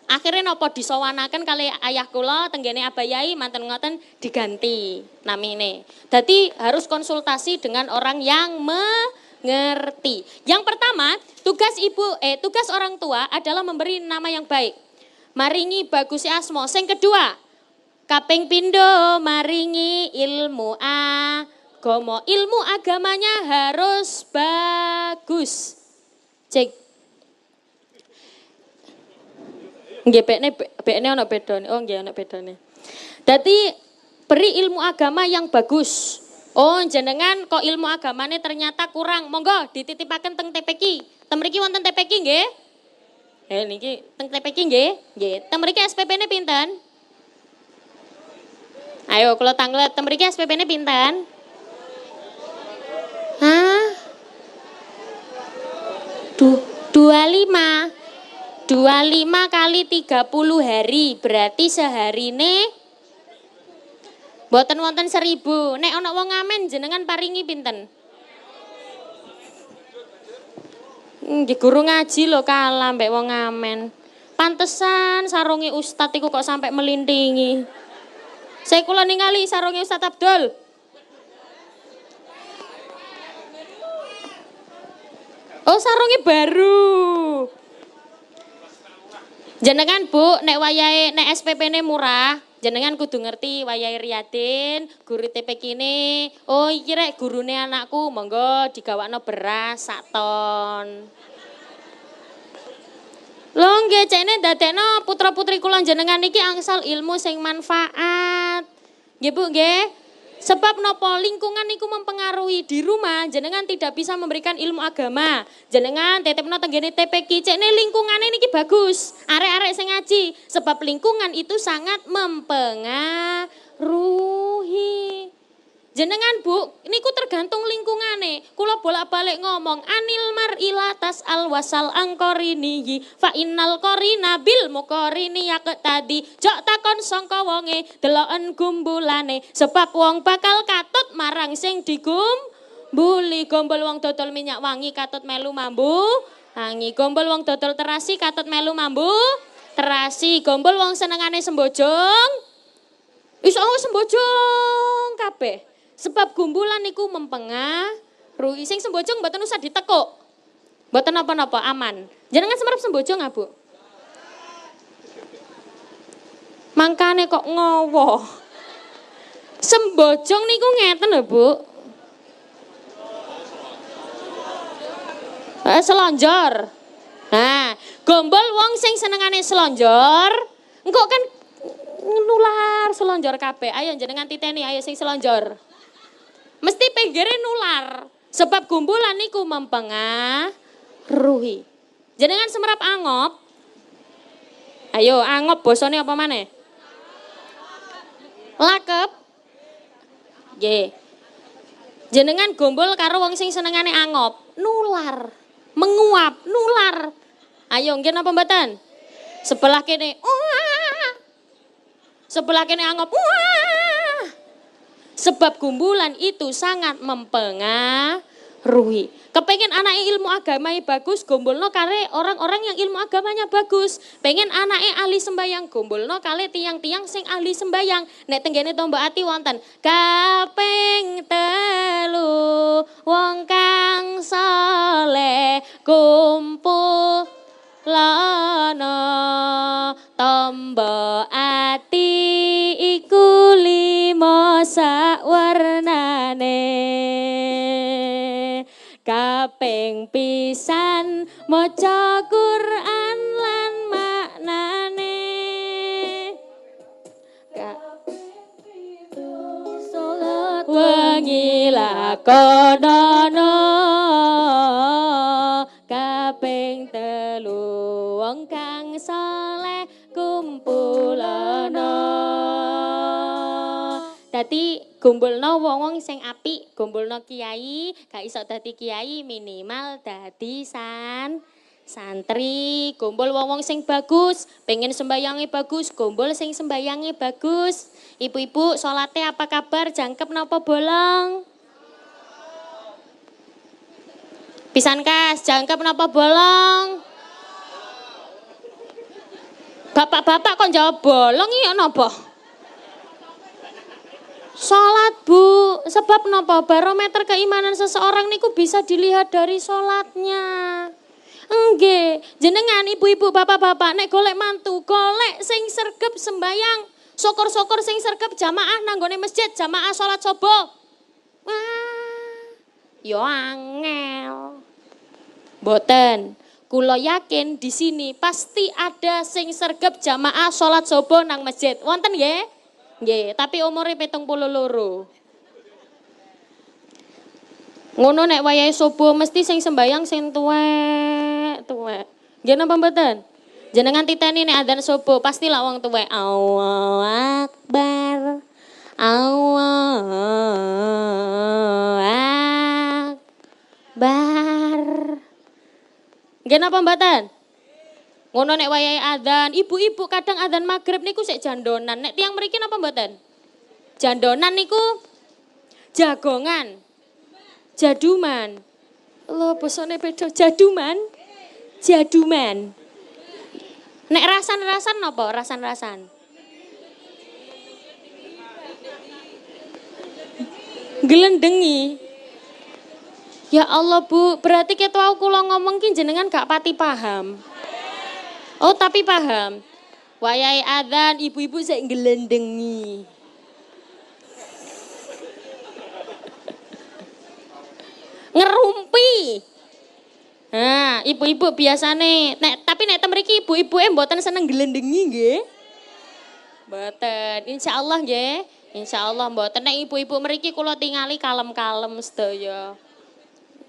Akhirnya nopo disowanakan kali ayah kula tenggene abayai mantan ngoten diganti namine. Jadi harus konsultasi dengan orang yang mengerti. Yang pertama, tugas ibu eh tugas orang tua adalah memberi nama yang baik maringi bagus asmo. Sing kedua, kaping pindo maringi ilmu agama. Ilmu agamanya harus bagus. Cek. Nggih bekne bekne ana bedane. Oh nggih ana bedane. Dadi beri ilmu agama yang bagus. Oh jenengan kok ilmu agamanya ternyata kurang. Monggo dititipaken teng TPK. Temriki wonten TPK nggih? Eh niki teng TPK nggih? Nggih. Teng mriki SPP-ne pinten? Ayo kalau tanglet teng mriki SPP-ne pinten? Hah? Du, 25. 25 kali 30 hari berarti sehari ini Boten wonten seribu. Nek ana wong ngamen jenengan paringi pinten? Nggih guru ngaji lho kalah mbek wong ngamen. Pantesan sarungi ustad iku kok sampai melindingi. Saya kula ningali sarungi Ustad Abdul. Oh sarungi baru. Jenengan Bu, nek wayahe nek SPP-ne murah, jenengan kudu ngerti wayahe Riyadin, guru TP kini, oh iki rek gurune anakku, monggo digawakno beras sak ton. Lho nggih cene dadekno putra-putri kula jenengan iki angsal ilmu sing manfaat. Nggih Bu nggih. Sebab nopo lingkungan niku mempengaruhi di rumah jenengan tidak bisa memberikan ilmu agama. Jenengan tetepno tenggene TPK cekne lingkungan ini bagus. Arek-arek sing ngaji sebab lingkungan itu sangat mempengaruhi. Jenengan Bu, niku tergantung lingkungane. Kula bolak-balik ngomong anil mar ilatas al wasal angkorini fa innal korina bil mukorini ya tadi. Jok takon sangka wonge deloken gumbulane. Sebab wong bakal katut marang sing digum buli gombol wong dodol minyak wangi katut melu mambu wangi. Gombol wong dodol terasi katut melu mambu terasi. Gombol wong senengane sembojong. Iso sembojong kabeh Sebab gumbulan niku mempengaruhi sing sembojong mboten usah ditekuk. Mboten napa-napa aman. Jenengan semerap sembojong nggak Bu? Mangkane kok ngowo. Sembojong niku ngeten lho, Bu. Eh, selonjor. Nah, gombol wong sing senengane selonjor, engko kan nular selonjor kabeh. Ayo jenengan titeni, ayo sing selonjor mesti pinggirnya nular. Sebab gumbulan niku mempengaruhi. Jenengan semerap angop. Ayo angop bosone apa mana? Lakep. Nggih. Jenengan gombol karo wong sing senengane angop, nular, menguap, nular. Ayo nggih napa mboten? Sebelah kene, wah. Sebelah kene angop, wah. Sebab gumbulan itu sangat mempengaruhi. Kepengen anak ilmu agamanya bagus, gombolno kare orang-orang yang ilmu agamanya bagus. Pengen anaknya ahli sembayang, gombolno kale tiang-tiang sing ahli sembayang. Nek tenggene tombak ati wonten. Kaping telu wong kang saleh kumpul lana tombo ati sak warnane. Kaping pisan maca Quran lan maknane. Salat wengi lakonono dadi Gumpulno wong-wong sing apik, gumpulno kiai, gak iso dadi kiai minimal dadi san santri, kumpul wong-wong sing bagus, pengen sembayangi bagus, kumpul sing sembayangi bagus. Ibu-ibu, sholatnya apa kabar? Jangkep napa bolong? Pisan kas, jangkep napa bolong? Bapak-bapak kok jawab bolong iya napa? Sholat bu, sebab nopo barometer keimanan seseorang niku bisa dilihat dari sholatnya. Engge, jenengan ibu-ibu bapak-bapak nek golek mantu, golek sing sergep sembayang, sokor-sokor sing sergep jamaah nanggone masjid, jamaah sholat sobo. Wah, yo angel. Boten, kulo yakin di sini pasti ada sing sergep jamaah sholat sobo nang masjid. Wonten ya? Nggih, tapi umure 72. Ngono nek wayahe subuh mesti sing sembayang sing tuwek, tuwek. Nggih napa mboten? Jenengan titeni nek adzan subuh pasti lah wong tuwek. Allahu Akbar. Allahu Akbar. Nggih napa? Ngono nek wayahe adzan, ibu-ibu kadang adzan maghrib niku sik jandonan. Nek tiang mriki napa mboten? Jandonan niku jagongan. Jaduman. Lho bosone beda jaduman. Jaduman. Nek rasan-rasan napa? Rasan-rasan. Gelendengi. Ya Allah Bu, berarti ketua kula ngomong jenengan gak pati paham. Oh tapi paham. Wayai adzan ibu-ibu saya gelendengi. Ngerumpi. Nah, ibu-ibu biasa nih. Nek, tapi nek temeriki ibu-ibu yang buatan seneng gelendengi nggih. Mboten. Insyaallah nggih. Insyaallah mboten nek ibu-ibu meriki kula tingali kalem-kalem sedaya.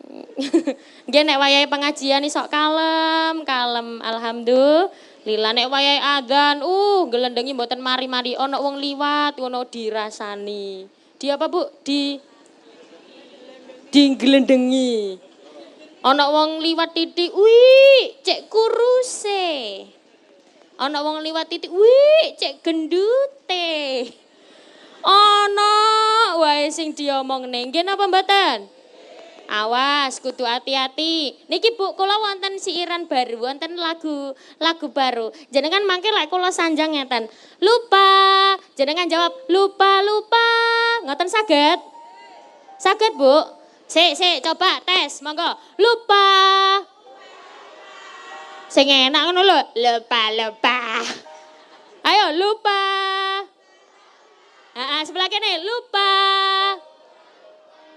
Nggih nek wayahe pengajian iso kalem, kalem. Alhamdulillah nek wayahe adzan, uh gelendengi mboten mari-mari ana wong liwat ngono dirasani. Di apa, Bu? Di di gelendengi. Ana wong liwat titik, wih, cek kuruse. Ana wong liwat titik, wih, cek gendute. Ana wae sing diomongne. Nggih napa mboten? Awas, kudu hati-hati. Niki Bu, kula wonten siiran baru, wonten lagu lagu baru. Jenengan mangke lek kula sanjang ngeten. Lupa. Jenengan jawab, lupa, lupa. Ngoten saged? Saged, Bu? Sik, sik, coba tes, monggo. Lupa. Sing enak ngono lho, lupa, lupa. Ayo, lupa. Ah, sebelah kene, lupa.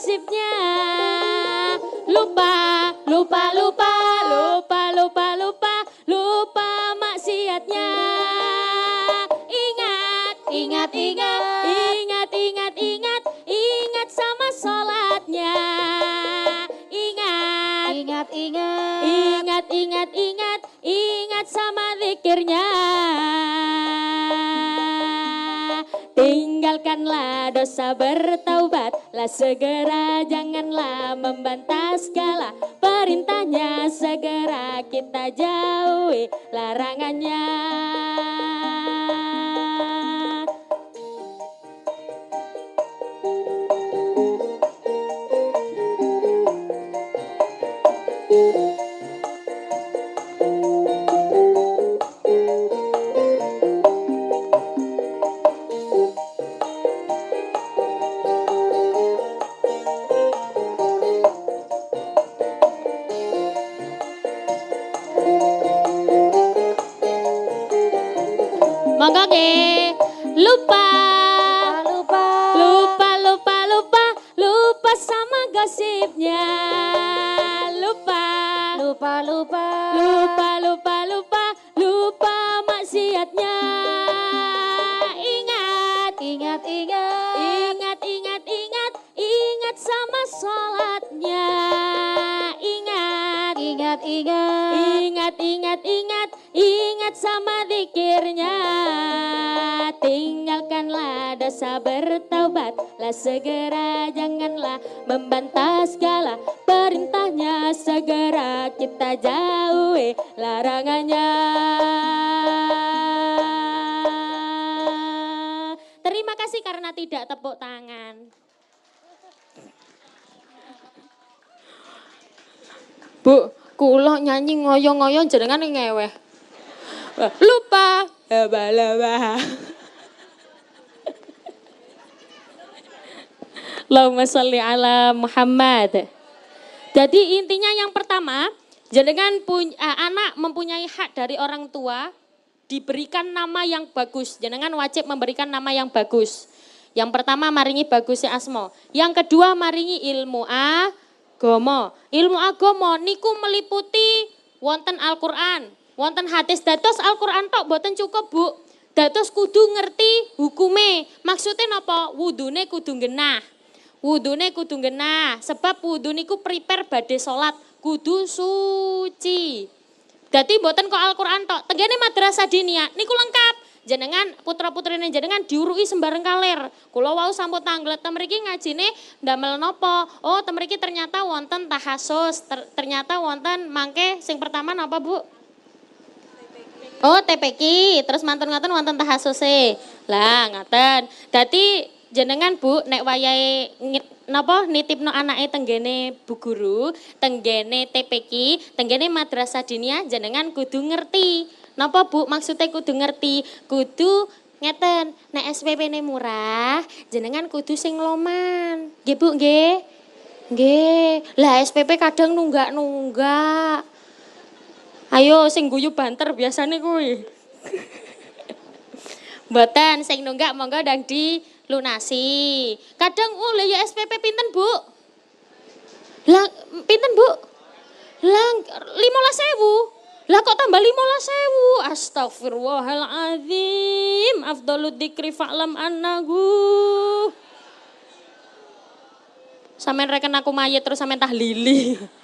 sama gosipnya. Lupa, lupa, lupa, lupa, lupa, lupa, lupa maksiatnya. Ingat, ingat, ingat, ingat, ingat, ingat, ingat sama sholatnya. Ingat, Ingat, ingat. ingat, ingat, ingat, ingat sama zikirnya. Tinggalkanlah dosa bertaubatlah segera janganlah membantah segala perintahnya segera kita jauhi larangannya. Gosipnya. Lupa. Lupa, lupa. Lupa, lupa, lupa, lupa maksiatnya. Ingat, Ingat, ingat. ingat, ingat, ingat, ingat sama sholatnya. Ingat, Ingat, ingat. Ingat, ingat, ingat, ingat sama zikirnya. Tinggalkanlah dosa bertaubatlah segera janganlah membantah segala perintahnya segera kita jauhi larangannya. Terima kasih karena tidak tepuk tangan. Bu, kula nyanyi ngoyo-ngoyo jenengan ngeweh. Lupa. Laba-laba. Allahumma sholli ala Muhammad. Jadi intinya yang pertama, jenengan pun, eh, anak mempunyai hak dari orang tua diberikan nama yang bagus. Jenengan wajib memberikan nama yang bagus. Yang pertama maringi bagusnya asmo. Yang kedua maringi ilmu agama. Ilmu agama niku meliputi wonten Al-Qur'an, wonten hadis dados Al-Qur'an tok boten cukup, Bu. Dados kudu ngerti hukume. Maksudnya napa? Wudune kudu genah. Wudune kudu genah, sebab wudhu niku prepare badhe salat, kudu suci. Dadi mboten kok Al-Qur'an tok, tenggene madrasah diniyah niku lengkap. Jenengan putra-putrine jenengan diurui sembarang kaler. Kula wau sampun tanglet tem mriki ngajine ndamel napa? Oh, tem mriki ternyata wonten tahasus, ter- ternyata wonten mangke sing pertama napa, Bu? Oh, TPK, terus mantun-mantun wonten tahasuse. Lah, ngaten. Dadi jenengan Bu nek wayahe ngi- napa nitipno anake tenggene Bu Guru, tenggene TPK, tenggene madrasah diniyah jenengan kudu ngerti. Napa Bu maksudnya kudu ngerti? Kudu ngeten, nek SPP-ne murah, jenengan kudu sing loman. Nggih Bu, nggih. Nggih. Lah SPP kadang nunggak-nunggak. Ayo sing guyu banter biasane kuwi. Mboten sing nunggak monggo ndang dilunasi. Kadang lah ya SPP pinten, Bu? Lah pinten, Bu? Lah 15.000. Lah kok tambah 15.000? Astagfirullahaladzim. Afdalud dzikri fa'lam annahu. Sampeyan reken aku mayit terus sampeyan tahlili.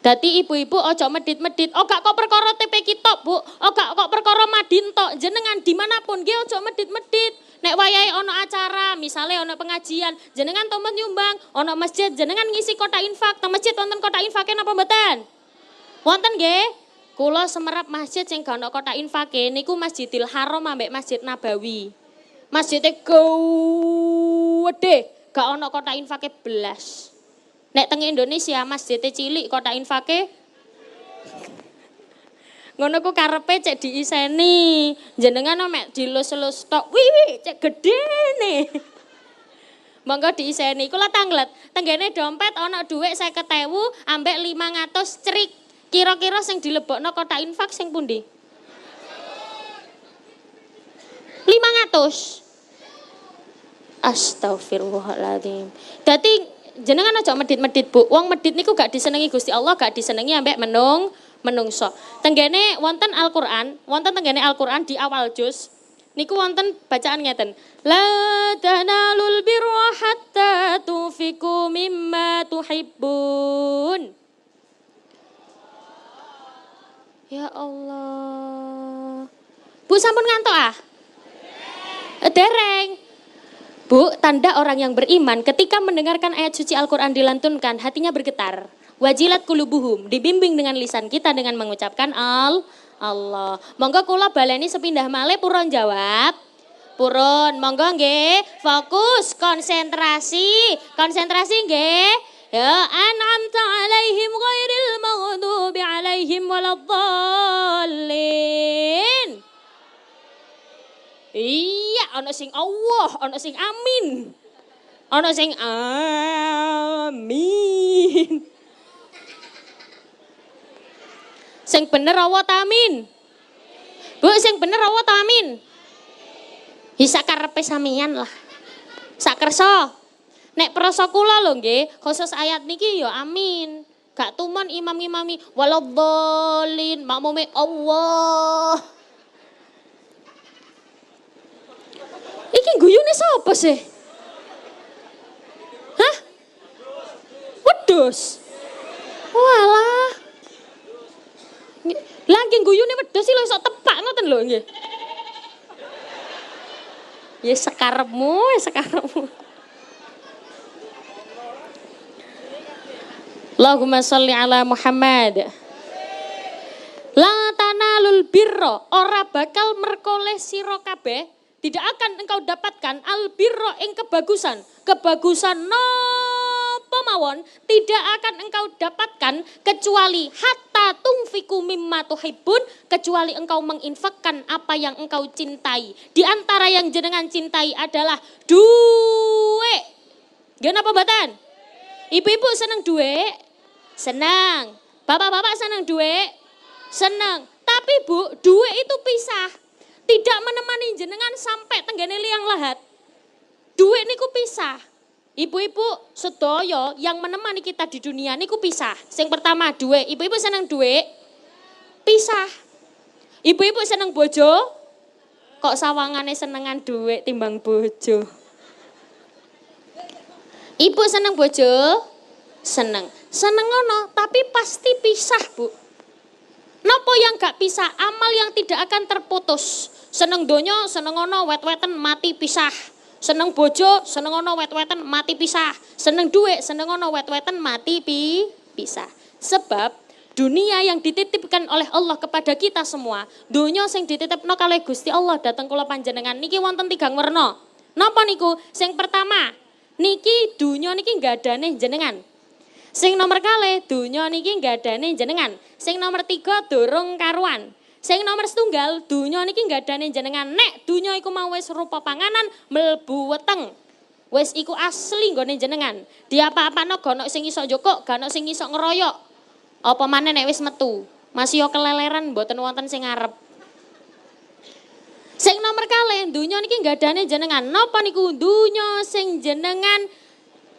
Dadi ibu-ibu ojo medit-medit. Oh gak kok perkara TP kita, Bu. Oh gak kok perkara madin tok. Jenengan di mana pun nggih ojo medit-medit. Nek wayahe ono acara, misalnya ono pengajian, jenengan tombol nyumbang, ono masjid, jenengan ngisi kota infak. Teng masjid wonten kota infake napa mboten? Wonten nggih? Kula semerap masjid sing gak ono kota infake niku Masjidil Haram ambek Masjid Nabawi. Masjidnya gede, gak ono kota infake belas. Nek teng Indonesia masjid cilik kota infake. Ngono ku karepe cek diiseni. Jenengan mek dilus-lus tok. Wiwi cek gede nih monggo diiseni. Kula tanglet. Tenggene dompet ana dhuwit 50.000 ambek 500 cerik. Kira-kira sing dilebokno kota infak sing pundi? 500 Astagfirullahaladzim. Dadi jenengan aja medit-medit Bu. Wong medit niku gak disenengi Gusti Allah, gak disenengi ambek menung menungso. Tenggene wonten Al-Qur'an, wonten tenggene Al-Qur'an di awal juz niku wonten bacaan ngeten. La tanalul birra hatta tufiku mimma tuhibbun. Ya Allah. Bu sampun ngantuk ah? Dereng. Bu, tanda orang yang beriman ketika mendengarkan ayat suci Al-Quran dilantunkan, hatinya bergetar. Wajilat kulubuhum, dibimbing dengan lisan kita dengan mengucapkan al Allah. Monggo kula baleni sepindah malih purun jawab. Purun, monggo nggih, fokus, konsentrasi, konsentrasi nggih. Ya an'amta alaihim ghairil maghdubi alaihim waladdallin. Iya, ana sing Allah, ana sing amin. Ana sing amin. Sing bener Allah tamin. Bu, sing bener Allah tamin. Bisa karepe samian lah. Sak. Nek prasa kula lho nggih, khusus ayat niki ya amin. Gak tuman imam-imami waladhdallin, makmume Allah. Iki guyune sapa sih? Hah? Wedus. Walah. Lagi guyune wedhus sih lho sok tepak ngoten lho nggih. Ya sekarepmu, ya sekarepmu. Allahumma sholli ala Muhammad. La tanalul birro, ora bakal merkoleh sira kabeh, tidak akan engkau dapatkan al birro ing kebagusan. Kebagusan napa mawon tidak akan engkau dapatkan kecuali hatta tungfiku mimma tuhibbun kecuali engkau menginfakkan apa yang engkau cintai. Di antara yang jenengan cintai adalah duit. Gimana apa batan? Ibu-ibu seneng duit? Senang. Bapak-bapak senang duit? Senang. Tapi bu, duit itu pisah. Tidak menemani jenengan sampai tenggene liang lahat. Duit niku pisah. Ibu-ibu sedoyo yang menemani kita di dunia niku pisah. Sing pertama duit. Ibu-ibu senang duit? Pisah. Ibu-ibu senang bojo? Kok sawangannya senengan duit timbang bojo? Ibu senang bojo? Seneng. Seneng ngono, tapi pasti pisah, Bu. Nopo yang gak pisah, amal yang tidak akan terputus. Seneng donyo, seneng ngono, wet-wetan mati pisah. Seneng bojo, seneng ngono, wet-wetan mati pisah. Seneng duit, seneng ngono, wet-wetan mati pi pisah. Sebab dunia yang dititipkan oleh Allah kepada kita semua, dunia sing dititipno kalih Gusti Allah datang kula panjenengan niki wonten tigang werna. Napa niku? Sing pertama, niki dunia niki nggak ada nih jenengan. Sing nomor kali dunia niki nggak ada nih jenengan. Sing nomor tiga dorong karuan. Sing nomor setunggal dunia niki nggak ada nih jenengan. Nek dunia iku mau wes rupa panganan melbu weteng. Wes iku asli nggone jenengan. Di apa-apa no gono sing iso joko, gono sing iso ngeroyok. Apa mana nek wes metu. Masih yo keleleran mboten wonten sing ngarep. Sing nomor kali dunia niki nggak ada nih jenengan. Napa niku dunia sing jenengan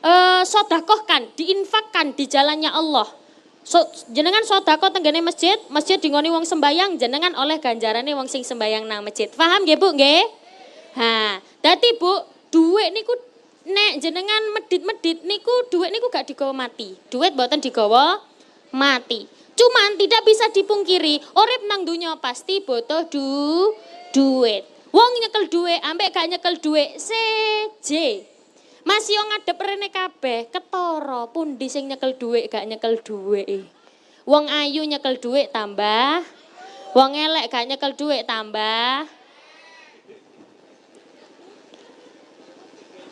uh, sodakohkan, diinfakkan di jalannya Allah. So, jenengan sodako tenggane masjid, masjid dingoni wong sembayang, jenengan oleh ganjarane wong sing sembayang nang masjid. Paham nggih Bu nggih? Ha, dadi Bu, duit niku nek jenengan medit-medit niku duit niku gak digawa mati. Duit mboten digawa mati. Cuman tidak bisa dipungkiri, urip nang dunia pasti butuh du duit. Wong nyekel duit, ambek gak nyekel duit, seje. Masih yang ngadep rene kabeh, ketara pundi sing nyekel dhuwit gak nyekel dhuwit. Wong ayu nyekel dhuwit tambah, wong elek gak nyekel dhuwit tambah.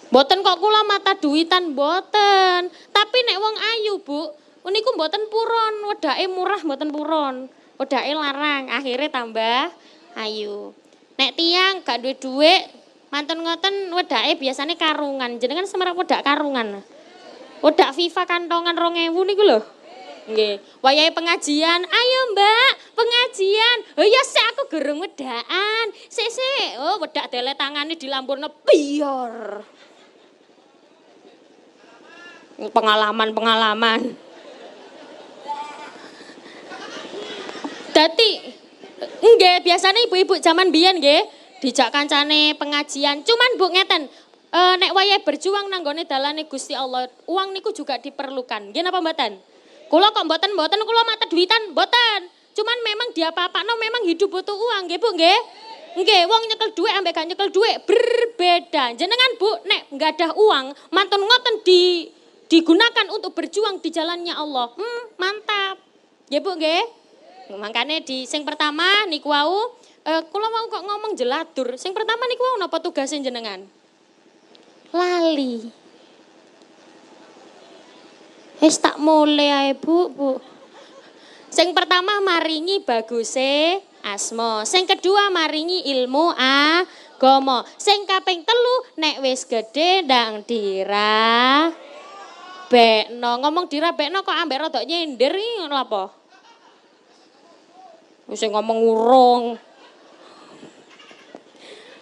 Boten kok kula mata duitan boten. Tapi nek wong ayu, Bu, niku boten puron, wedake murah boten puron. Wedake larang, akhirnya tambah ayu. Nek tiang gak duwe duit, Mantun ngoten wedake biasanya karungan. Jenengan semerap wedak karungan. Wedak FIFA kantongan 2000 niku lho. Nggih, wayahe pengajian. Ayo, Mbak, pengajian. Oh ya sik aku gerung wedaan. Sik sik. Oh, wedak dele tangane dilampurno piyor. Pengalaman-pengalaman. Dadi nggih, biasanya ibu-ibu zaman biyen nggih dijak kancane pengajian. Cuman Bu ngeten, e, nek wayahe berjuang nanggone dalane Gusti Allah, uang niku juga diperlukan. Nggih napa mboten? Kula kok mboten mboten kula mata duitan mboten. Cuman memang dia apa no memang hidup butuh uang nggih Bu nggih. Nggih, wong nyekel duit ambek gak nyekel duit berbeda. Jenengan Bu, nek nggak ada uang, mantun ngoten di digunakan untuk berjuang di jalannya Allah. Hmm, mantap. Ya Bu nggih. Makanya di sing pertama niku wau eh kula mau kok ngomong jelatur. Sing pertama niku wau napa tugasnya jenengan? Lali. Wis tak mulai ae, Bu, Bu. Sing pertama maringi baguse asma. Sing kedua maringi ilmu agama. Sing kaping telu nek wis gedhe ndang dira bekno. Ngomong dira bekno kok ambek rodok nyindir iki ngono apa? Wis ngomong urung.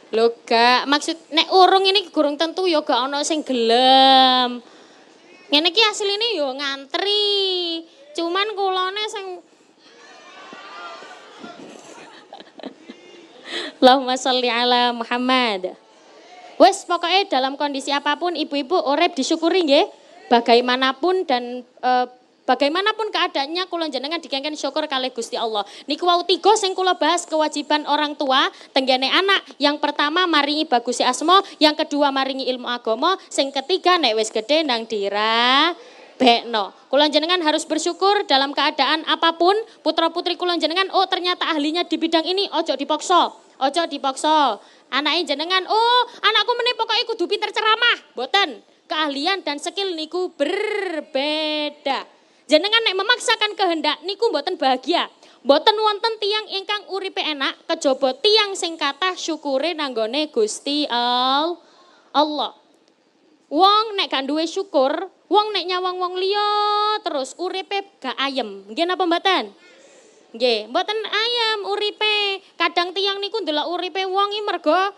Lho gak, maksud nek urung ini gurung tentu ya gak ana sing gelem. Ngene iki asline yo ngantri. Cuman kulone sing Allahumma sholli ala Muhammad. Wes pokoknya dalam kondisi apa pun ibu-ibu urip disyukuri nggih. Bagaimanapun dan e, bagaimanapun keadaannya kula jenengan dikengken syukur kalih Gusti Allah. Niku wau tiga sing kula bahas kewajiban orang tua tenggene anak. Yang pertama maringi bagusi asmo, yang kedua maringi ilmu agama, sing ketiga nek wis gede nang dira bekno. Kula jenengan harus bersyukur dalam keadaan apa pun. Putra-putri kula jenengan oh ternyata ahlinya di bidang ini ojo dipaksa. Ojo dipaksa. Anaknya jenengan, oh anakku meneh pokoknya kudu pinter ceramah. Boten, keahlian dan skill niku berbeda. Jenengan nek memaksakan kehendak niku mboten bahagia. Mboten wonten tiang ingkang uripe enak kejaba tiang sing kathah syukure nanggone Gusti Allah. Wong nek gak duwe syukur, wong nek nyawang wong liya terus uripe gak ayem. Nggih napa mboten? Nggih, mboten ayem uripe. Kadang tiang niku ndelok uripe wong iki mergo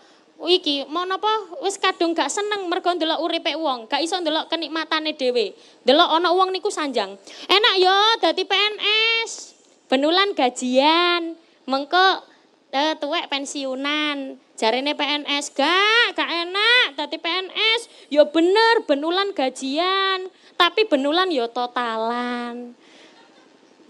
iki mau napa wis kadung gak seneng mergo ndelok uripe wong, gak iso ndelok kenikmatane dhewe. Ndelok ana wong niku sanjang. Enak yo dadi PNS. Benulan gajian, mengko eh, tuwek pensiunan. Jarene PNS gak, gak enak dadi PNS. Yo bener benulan gajian, tapi benulan yo totalan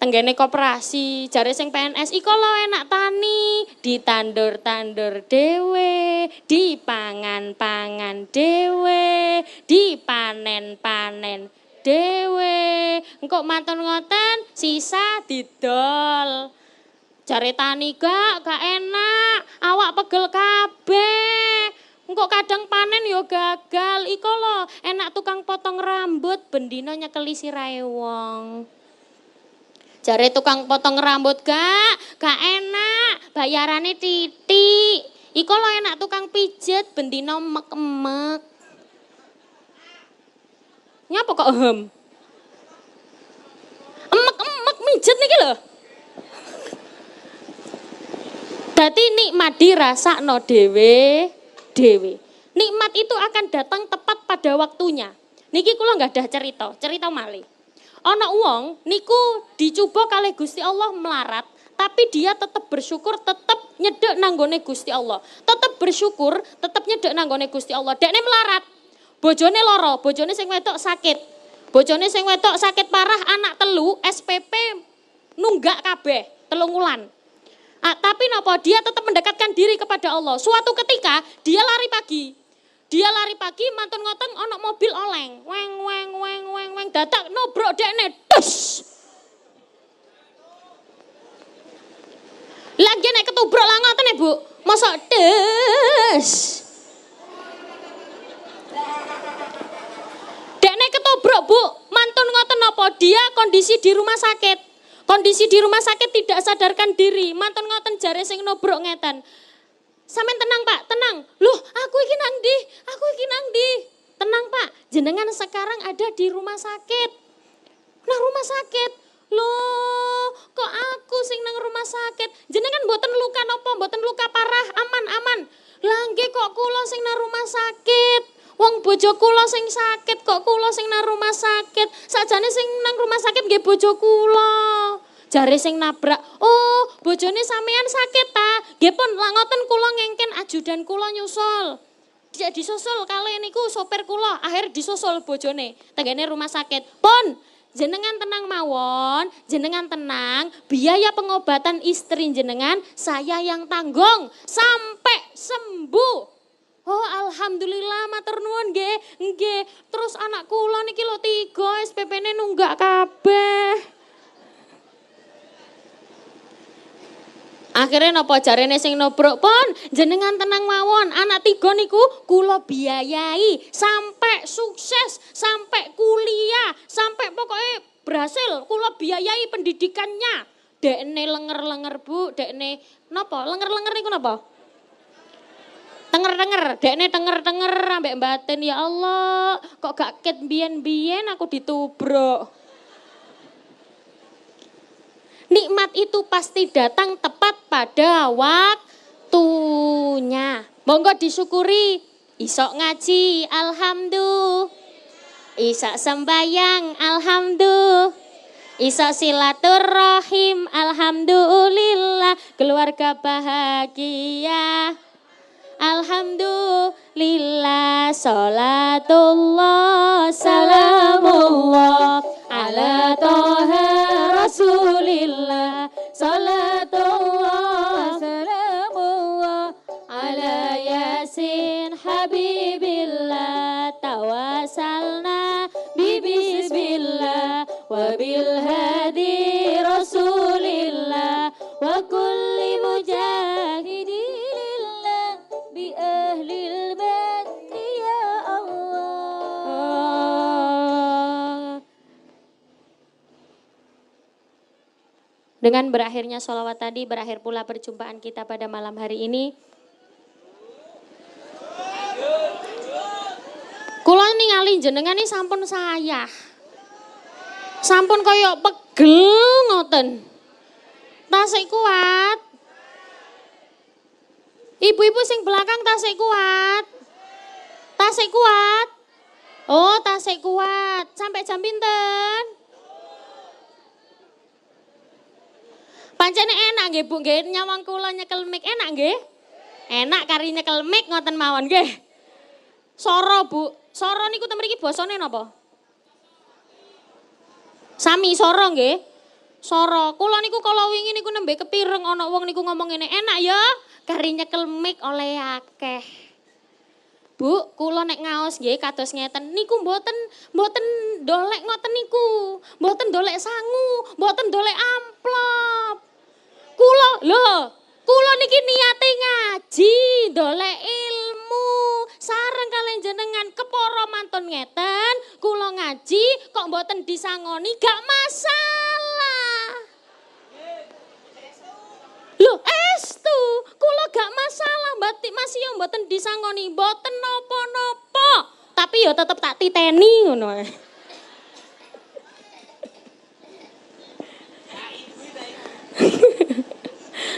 tenggene koperasi jare sing PNS iko lo enak tani. Ditandur-tandur dewe dipangan-pangan dewe dipanen-panen dewe engkau mantun ngoten sisa didol. Jare tani gak gak enak awak pegel kabeh. Engkau kadang panen yo gagal iko lo enak tukang potong rambut bendino nyekeli sirahe wong Jare tukang potong rambut gak, gak enak, bayarannya titik. Iko lo enak tukang pijet, bendino mek-mek. Nyapa kok hem? Emek-emek mijet nih lho. Dadi nikmat no dewe dewe. Nikmat itu akan datang tepat pada waktunya. Niki kula nggak ada cerita, cerita malih. Ana uang niku dicoba kali Gusti Allah melarat, tapi dia tetap bersyukur, tetap nyedek nanggone Gusti Allah. Tetap bersyukur, tetap nyedek nanggone Gusti Allah. Dekne melarat. Bojone loro, bojone sing wedok sakit. Bojone sing wedok sakit parah, anak telu, SPP nunggak kabeh, telung wulan. Ah, tapi nopo dia tetap mendekatkan diri kepada Allah. Suatu ketika dia lari pagi, dia lari pagi mantun ngotong ono mobil oleng. Weng weng weng weng weng dadak nobrok dekne dus. Lagi nek ketubruk lah ngoten ya, Bu. Mosok des. Dekne ketubruk, Bu. Mantun ngoten napa? Dia kondisi di rumah sakit. Kondisi di rumah sakit tidak sadarkan diri. Mantun ngoten jare sing nobrok ngeten. Samen tenang pak, tenang. Loh aku iki nang di, aku iki nang di. Tenang pak, jenengan sekarang ada di rumah sakit. Nah rumah sakit, Loh, kok aku sing nang rumah sakit? Jenengan mboten luka napa? Mboten luka parah, aman, aman. Lah nggih kok kula sing nang rumah sakit. Wong bojo kula sing sakit kok kula sing nang rumah sakit. Sakjane sing nang rumah sakit nggih bojo kula. Jare sing nabrak, "Oh, bojone sampean sakit ta?" Nggih pun, lah ngoten kula ngengken ajudan kula nyusul. Dia disusul kali niku sopir kula, akhir disusul bojone tenggene rumah sakit. Pun, jenengan tenang mawon, jenengan tenang, biaya pengobatan istri jenengan saya yang tanggung sampai sembuh. Oh alhamdulillah matur nuwun nggih, nggih. Terus anak kula niki lho tiga SPP-ne nunggak kabeh. Akhirnya nopo jarene sing nobrok pon jenengan tenang mawon. Anak tiga niku kula biayai sampai sukses sampai kuliah sampai pokoknya berhasil. Kula biayai pendidikannya. Dekne lenger-lenger bu. Dekne nopo? Lenger-lenger niku nopo? Tenger-tenger. Dekne tenger-tenger ambek batin ya Allah kok gak ket biyen-biyen aku ditubruk Nikmat itu pasti datang tepat pada waktunya. Monggo disyukuri. Isok ngaji, alhamdulillah. Isok sembayang, alhamdulillah. Isok silaturahim, alhamdulillah. Keluarga bahagia. Alhamdulillah Salatullah Salamullah Ala toha Rasulillah Salatullah Dengan berakhirnya sholawat tadi, berakhir pula perjumpaan kita pada malam hari ini. Kulo ningali jenengan ini sampun saya. Sampun koyo pegel ngoten. Tasik kuat. Ibu-ibu sing belakang tasik kuat. Tasik kuat. Oh, tasik kuat. Sampai jam pinten? Pancene enak nggih Bu nggih nyawang kula nyekel mic enak nggih? Enak kari nyekel mic ngoten mawon nggih. Soro Bu, soro niku ten mriki basane napa? Sami soro nggih. Soro, kula niku kala wingi niku nembe kepireng ana wong niku ngomong ngene, enak ya kari nyekel mic oleh akeh. Bu, kula nek ngaos nggih kados ngeten niku mboten mboten dolek ngoten niku. Mboten dolek sangu, mboten dolek amplop. Kula lho, kula niki niate ngaji, dolek ilmu. Sareng kalian jenengan keporo mantun ngeten, kula ngaji kok mboten disangoni gak masalah. Loh, estu, kula gak masalah, batik masih yang mboten disangoni, mboten nopo-nopo. Tapi ya tetep tak titeni ngono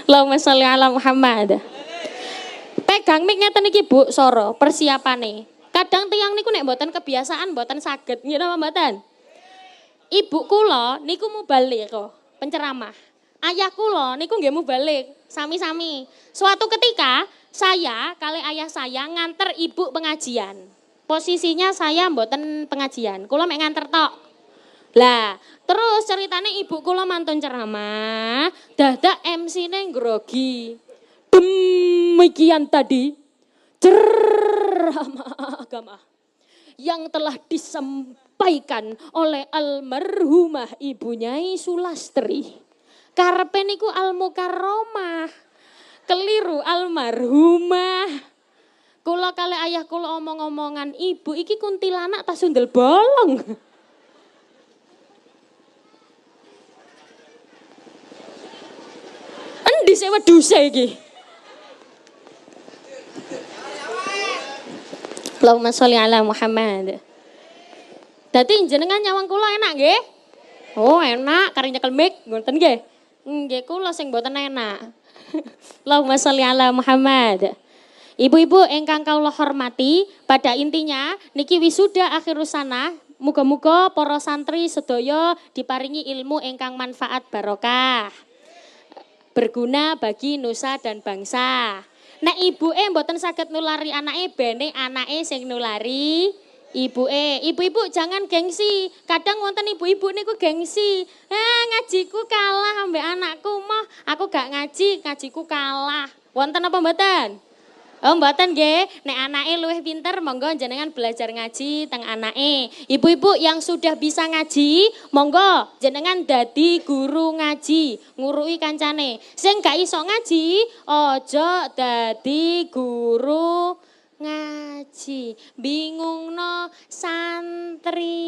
Allahumma sholli ala Muhammad. Pegang mic ngeten iki Bu Soro, persiapane. Kadang tiang niku nek mboten kebiasaan mboten saged, nggih napa mboten? Ibu kula niku mubalik kok, penceramah. Ayah kula niku nggih mubalik, sami-sami. Suatu ketika saya kali ayah saya nganter ibu pengajian. Posisinya saya mboten pengajian, kula mek nganter tok. Lah, terus ceritanya ibu kula mantun ceramah, dadak MC-ne grogi. Demikian tadi ceramah agama yang telah disampaikan oleh almarhumah Ibu Nyai Sulastri. Karepe niku almukarromah. Keliru almarhumah. Kula kali ayah kula omong-omongan ibu iki kuntilanak tas sundel bolong. Endi sik wedhuse iki? Allahumma sholli ala Muhammad. Dadi jenengan nyawang kula enak nggih? Oh, enak kari nyekel mic ngoten nggih. Nggih kula sing mboten enak. Allahumma sholli ala Muhammad. Ibu-ibu engkang kula hormati, pada intinya niki wisuda akhir sana Muga-muga para santri sedaya diparingi ilmu engkang manfaat barokah. Berguna bagi nusa dan bangsa. Nek ibuke mboten saged nulari anake bene anake sing nulari ibu eh ibu-ibu jangan gengsi. Kadang wonten ibu-ibu niku gengsi. Eh ngajiku kalah ambek anakku mah. Aku gak ngaji ngajiku kalah. Wonten apa mboten Oh mboten nggih, nek anake luwih pinter monggo jenengan belajar ngaji teng anake. Ibu-ibu yang sudah bisa ngaji, monggo jenengan dadi guru ngaji, ngurui kancane. Sing gak iso ngaji, ojo dadi guru ngaji. Bingung no santrine.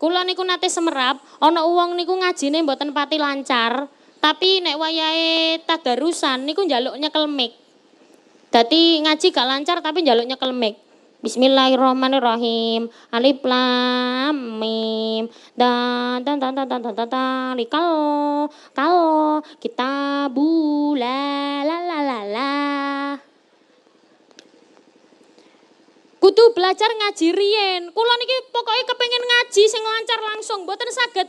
Kula niku nate semerap, ana uang niku ngajine mboten pati lancar, tapi nek wayahe tadarusan niku njaluk nyekel mic. Dadi ngaji gak lancar tapi njaluk mic. Bismillahirrahmanirrahim. Alif lam mim. Dan dan dan dan dan dan dan dan kalau kalau kita bula la la la la. Kudu belajar ngaji rien. Kula niki pokoknya kepengen ngaji sing lancar langsung, mboten saged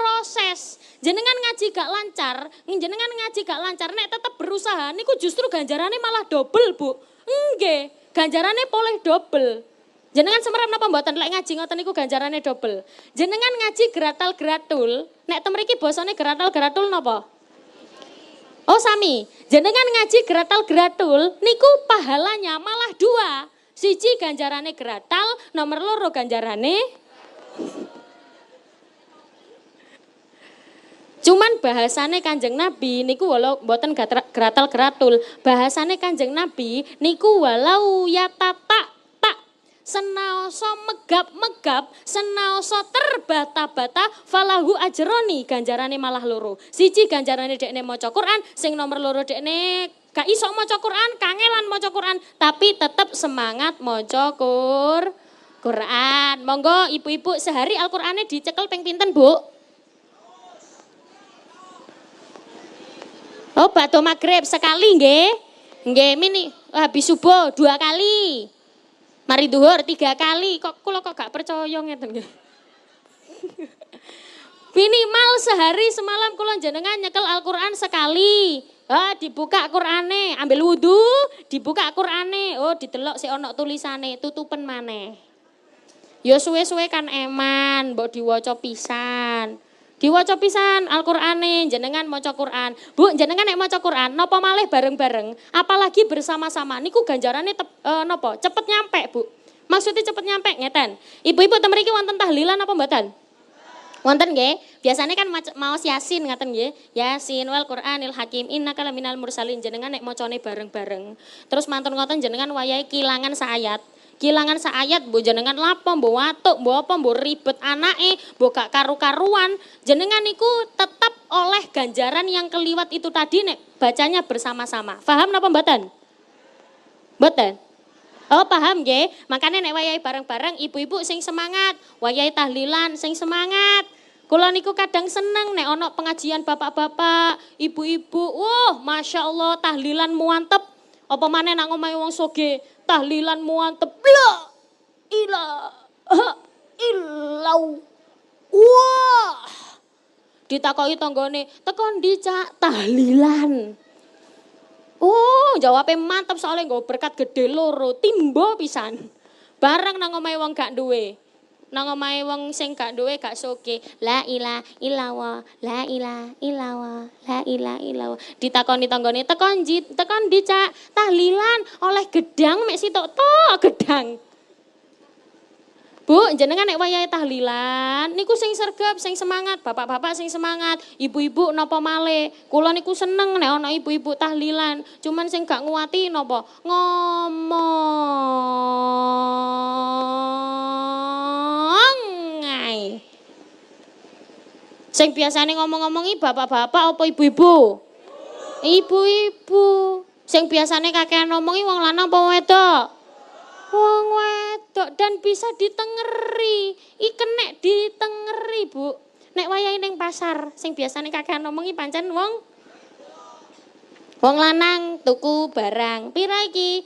berproses. Jenengan ngaji gak lancar, jenengan ngaji gak lancar nek tetep berusaha niku justru ganjarannya malah double, Bu. Nggih, ganjarannya boleh double. Jenengan semerap napa mboten lek ngaji ngoten niku ganjarannya double. Jenengan ngaji geratal gratul, nek temriki basane geratal gratul napa? Oh sami, jenengan ngaji geratal gratul niku pahalanya malah dua. Siji ganjarane geratal, nomor loro ganjarane Cuman bahasane Kanjeng Nabi niku walau mboten geratal geratul. Bahasane Kanjeng Nabi niku walau yatata tak senaoso megap-megap, senaoso terbata-bata falahu ajroni ganjarane malah loro. Siji ganjarane dekne maca Quran, sing nomor loro dekne gak iso maca Quran, kangelan maca Quran, tapi tetap semangat maca Qur Quran. Monggo ibu-ibu sehari Al-Qur'ane dicekel ping pinten, Bu? Oh, bakdo maghrib sekali nggih. Nggih, mini habis subuh dua kali. Mari duhur tiga kali. Kok kula kok gak percaya ngeten nggih. Minimal sehari semalam kula jenengan nyekel Al-Qur'an sekali. Ah, dibuka Qur'ane, ambil wudhu, dibuka Qur'ane. Oh, ditelok si ono tulisane, tutupen maneh. Ya suwe-suwe kan eman, mbok diwaca pisan. Diwaca pisan Al-Qur'ane, jenengan maca Qur'an. Bu, jenengan nek maca Qur'an napa malih bareng-bareng, apalagi bersama-sama niku ganjarane tep, e, napa? Cepet nyampe, Bu. Maksudnya cepet nyampe ngeten. Ibu-ibu temriki wonten tahlilan apa mboten? Wonten nggih. Biasanya kan mau Yasin ngaten nggih. Yasin wal Qur'anil Hakim innaka laminal mursalin jenengan nek macane bareng-bareng. Terus mantun ngoten jenengan wayahe kilangan saayat kilangan saayat bu jenengan lapo bu watuk bu apa bu ribet anake bu gak karu-karuan. Jenengan niku tetap oleh ganjaran yang keliwat itu tadi nek bacanya bersama-sama. Paham napa mboten? Mboten? Oh paham nggih. Makanya nek wayai bareng-bareng ibu-ibu sing semangat wayai tahlilan sing semangat. Kula niku kadang seneng nek ono pengajian bapak-bapak, ibu-ibu, wah masya Allah tahlilan muantep. Apa mana nak ngomai wong soge? Tahlilan muantep la ila. Illau wah. Ditakoi tanggane tekon dicak tahlilan. Oh jawabnya mantap soalnya gue berkat gede loro timbo pisan. Bareng nang omahe wong gak duwe nang omahe wong sing gak duwe gak soge la ilah ilawa la ilah ilawa la ilah ilawa ditakoni tanggane tekon jit tekon dicak tahlilan oleh gedang mek sitok to gedang Bu, jenengan nek wayahe tahlilan niku sing sergap, sing semangat, bapak-bapak sing semangat, ibu-ibu napa male. Kula niku seneng nek ana ibu-ibu tahlilan, cuman sing gak nguati napa? Ngomong. Sing biasane ngomong-ngomongi bapak-bapak apa ibu-ibu? Ibu-ibu. Sing biasane kakean ngomongi wong lanang apa wedok? Wong wedok. dan bisa ditengeri. Iki nek ditengeri, Bu. Nek wayahe ning pasar sing biasane kakek ngomongi pancen wong wong lanang tuku barang. Pira iki?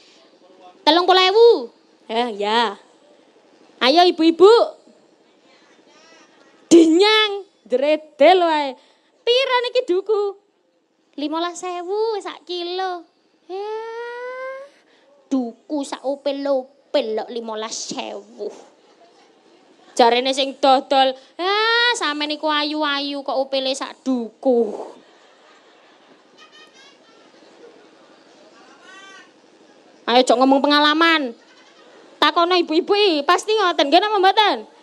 30.000. Ya, ya. Ayo ibu-ibu. Dinyang, dredel wae. Pira niki duku? 15.000 sak kilo. Ya. Duku sak opel-opel lok 15.000. Jarene sing dodol, ah sampe niku ayu-ayu kok opele sak duku. Ayo cok ngomong pengalaman. Takono ibu-ibu pasti ngoten, nggih napa mboten?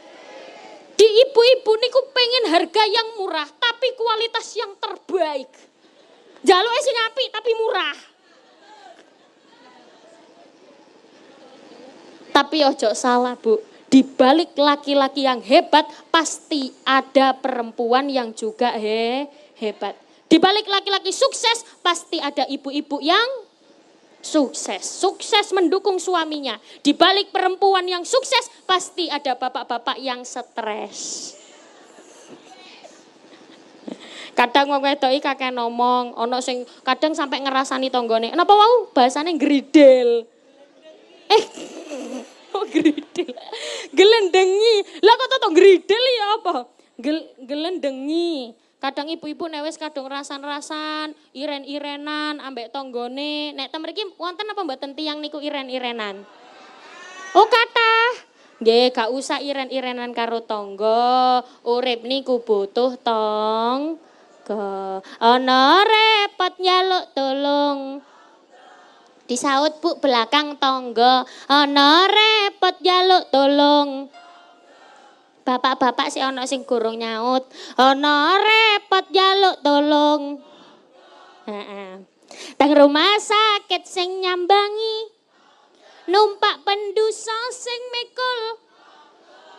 Di ibu-ibu niku pengen harga yang murah tapi kualitas yang terbaik. Jaluk sing apik tapi murah. Tapi ojo salah, Bu. Di balik laki-laki yang hebat pasti ada perempuan yang juga he hebat. Di balik laki-laki sukses pasti ada ibu-ibu yang sukses. Sukses mendukung suaminya. Di balik perempuan yang sukses pasti ada bapak-bapak yang stres. Kadang wong wedok iki kakek ngomong, ana sing kadang sampai ngerasani tanggane. Napa wau bahasane gridel. Eh, oh gridel. Gelendengi. Lah kok toto gridel ya apa? Gel, gelendengi. Kadang ibu-ibu newes kadang rasan-rasan, iren-irenan ambek tonggone. Nek tem mriki wonten apa mboten tiyang niku iren-irenan? Oh kata. Nggih, gak usah iren-irenan karo tonggo. Urip niku butuh tong. Ana repot nyaluk tolong. Disaut bu belakang tonggo. Ana repot jaluk tolong. Bapak-bapak si ono sing gurung nyaut. Ana repot jaluk tolong. Teng rumah sakit sing nyambangi. Numpak pendusa sing mikul.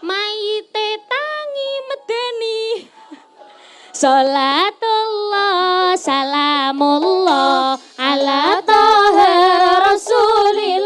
Mayite tangi medeni. Salatullah salamullah ala toha rasulillah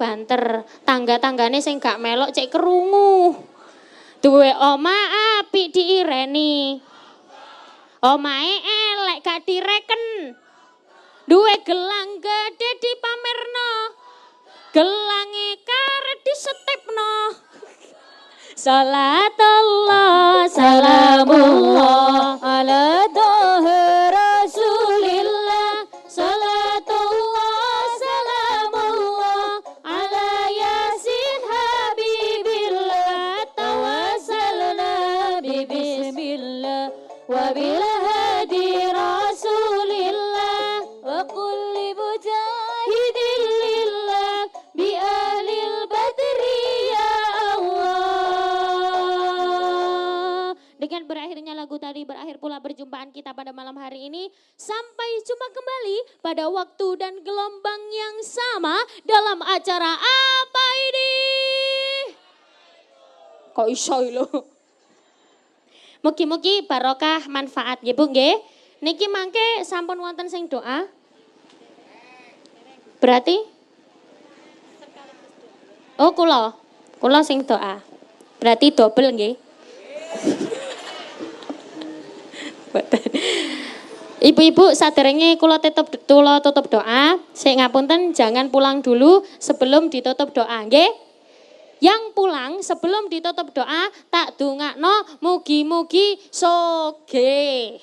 banter, tangga-tanggane sing gak melok cek kerungu. Duwe oma apik diireni. Omae elek gak direken. Duwe gelang gede dipamerno. Gelange karet disetipno. Salatullah salamullah ala dengan berakhirnya lagu tadi berakhir pula perjumpaan kita pada malam hari ini. Sampai jumpa kembali pada waktu dan gelombang yang sama dalam acara apa ini? Kok iso lo? Mugi-mugi barokah manfaat nggih Bu nggih. Niki mangke sampun wonten sing doa. Berarti Oh kula. Kula sing doa. Berarti double nggih. Ibu-ibu saderenge kula tutup kula tutup doa, sing ngapunten jangan pulang dulu sebelum ditutup doa, nggih? Yang pulang sebelum ditutup doa tak dongakno mugi-mugi soge.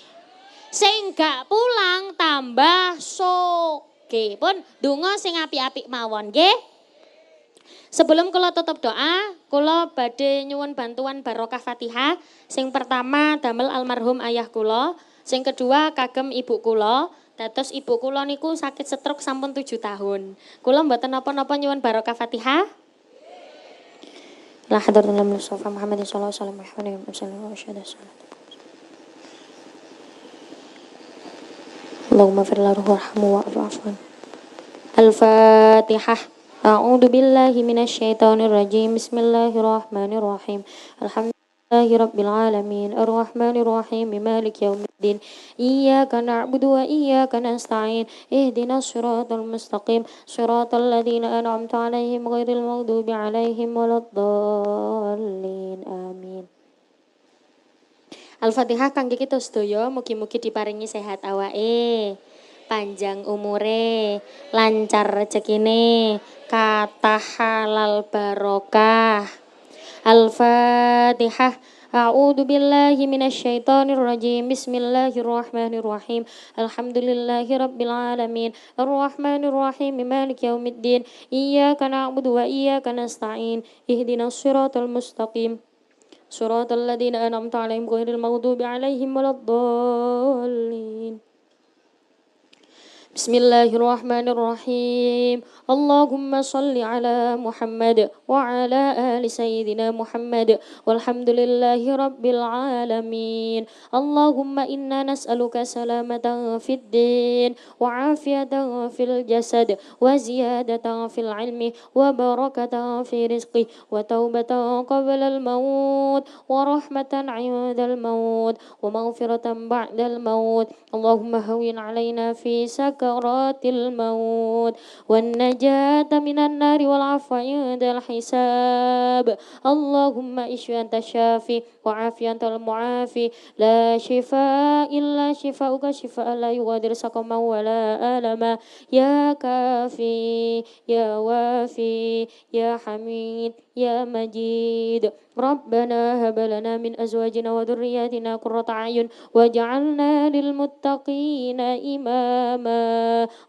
Sing gak pulang tambah soge. Pun donga sing apik-apik mawon, nggih? Sebelum kula tutup doa, kula badhe nyuwun bantuan barokah Fatihah. Sing pertama damel almarhum ayah kula, sing kedua kagem ibu kula, Dados ibu kula niku sakit stroke sampun tujuh tahun. Kula mboten napa-napa nyuwun barokah Fatihah. La hadratul Mustafa Muhammad sallallahu alaihi wasallam wa. Allahumma fir lahu warhamhu wa'fu afwan. Al-Fatihah. A'udzu billahi minasy syaithanir rajim. Bismillahirrahmanirrahim. Alhamdulillahi rabbil alamin. Arrahmanir rahim. Maliki yaumiddin. Iyyaka na'budu wa iyyaka nasta'in. Ihdinas siratal mustaqim. Siratal ladzina an'amta 'alaihim ghairil maghdubi 'alaihim waladdallin. Amin. Al-Fatihah kangge kita sedaya mugi-mugi diparingi sehat awake, panjang umure, lancar rezekine, kata halal barokah. Al-Fatihah. A'udzu billahi minasy syaithanir rajim. Bismillahirrahmanirrahim. Alhamdulillahi rabbil alamin. Arrahmanir rahim. Maliki yaumiddin. Iyyaka na'budu wa iyyaka nasta'in. Ihdinas siratal mustaqim. صراط الذين أنعمت عليهم غير المغضوب عليهم ولا الضالين بسم الله الرحمن الرحيم. اللهم صل على محمد وعلى آل سيدنا محمد. والحمد لله رب العالمين. اللهم إنا نسألك سلامة في الدين وعافية في الجسد وزيادة في العلم وبركة في رزقه وتوبة قبل الموت ورحمة عند الموت ومغفرة بعد الموت. اللهم هون علينا في sakaratil maut. Wan najata minan nari wal afwa indal hisab. Allahumma isyu anta syafi' أنت المعافي لا شفاء إلا شفاؤك شفاء لا يغادر سقما ولا ألما يا كافي يا وافي يا حميد يا مجيد ربنا هب لنا من أزواجنا وذرياتنا قرة أعين واجعلنا للمتقين إماما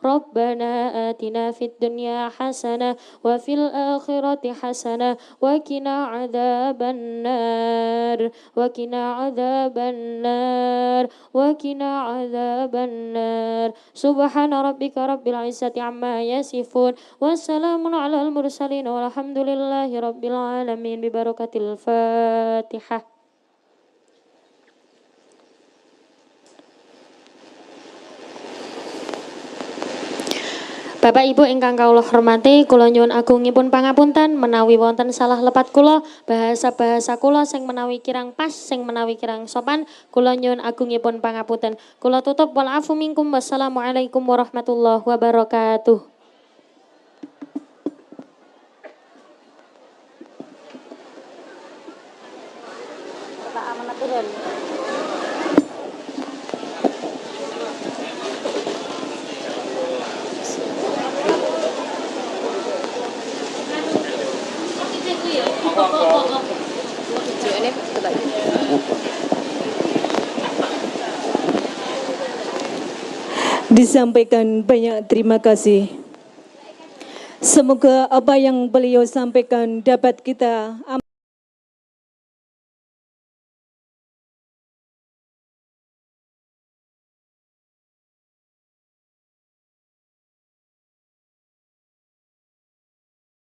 ربنا آتنا في الدنيا حسنة وفي الآخرة حسنة وقنا عذاب النار وقنا عذاب النار وقنا عذاب النار سبحان ربك رب العزة عما يصفون والسلام على المرسلين والحمد لله رب العالمين ببركة الفاتحة Bapak Ibu ingkang kawula hormati, kula nyuwun agungipun pangapunten menawi wonten salah lepat kula, bahasa-bahasa kula sing menawi kirang pas, sing menawi kirang sopan, kula nyuwun agungipun pangapunten. Kula tutup wal afu minkum wassalamualaikum warahmatullahi wabarakatuh. Disampaikan banyak terima kasih. Semoga apa yang beliau sampaikan dapat kita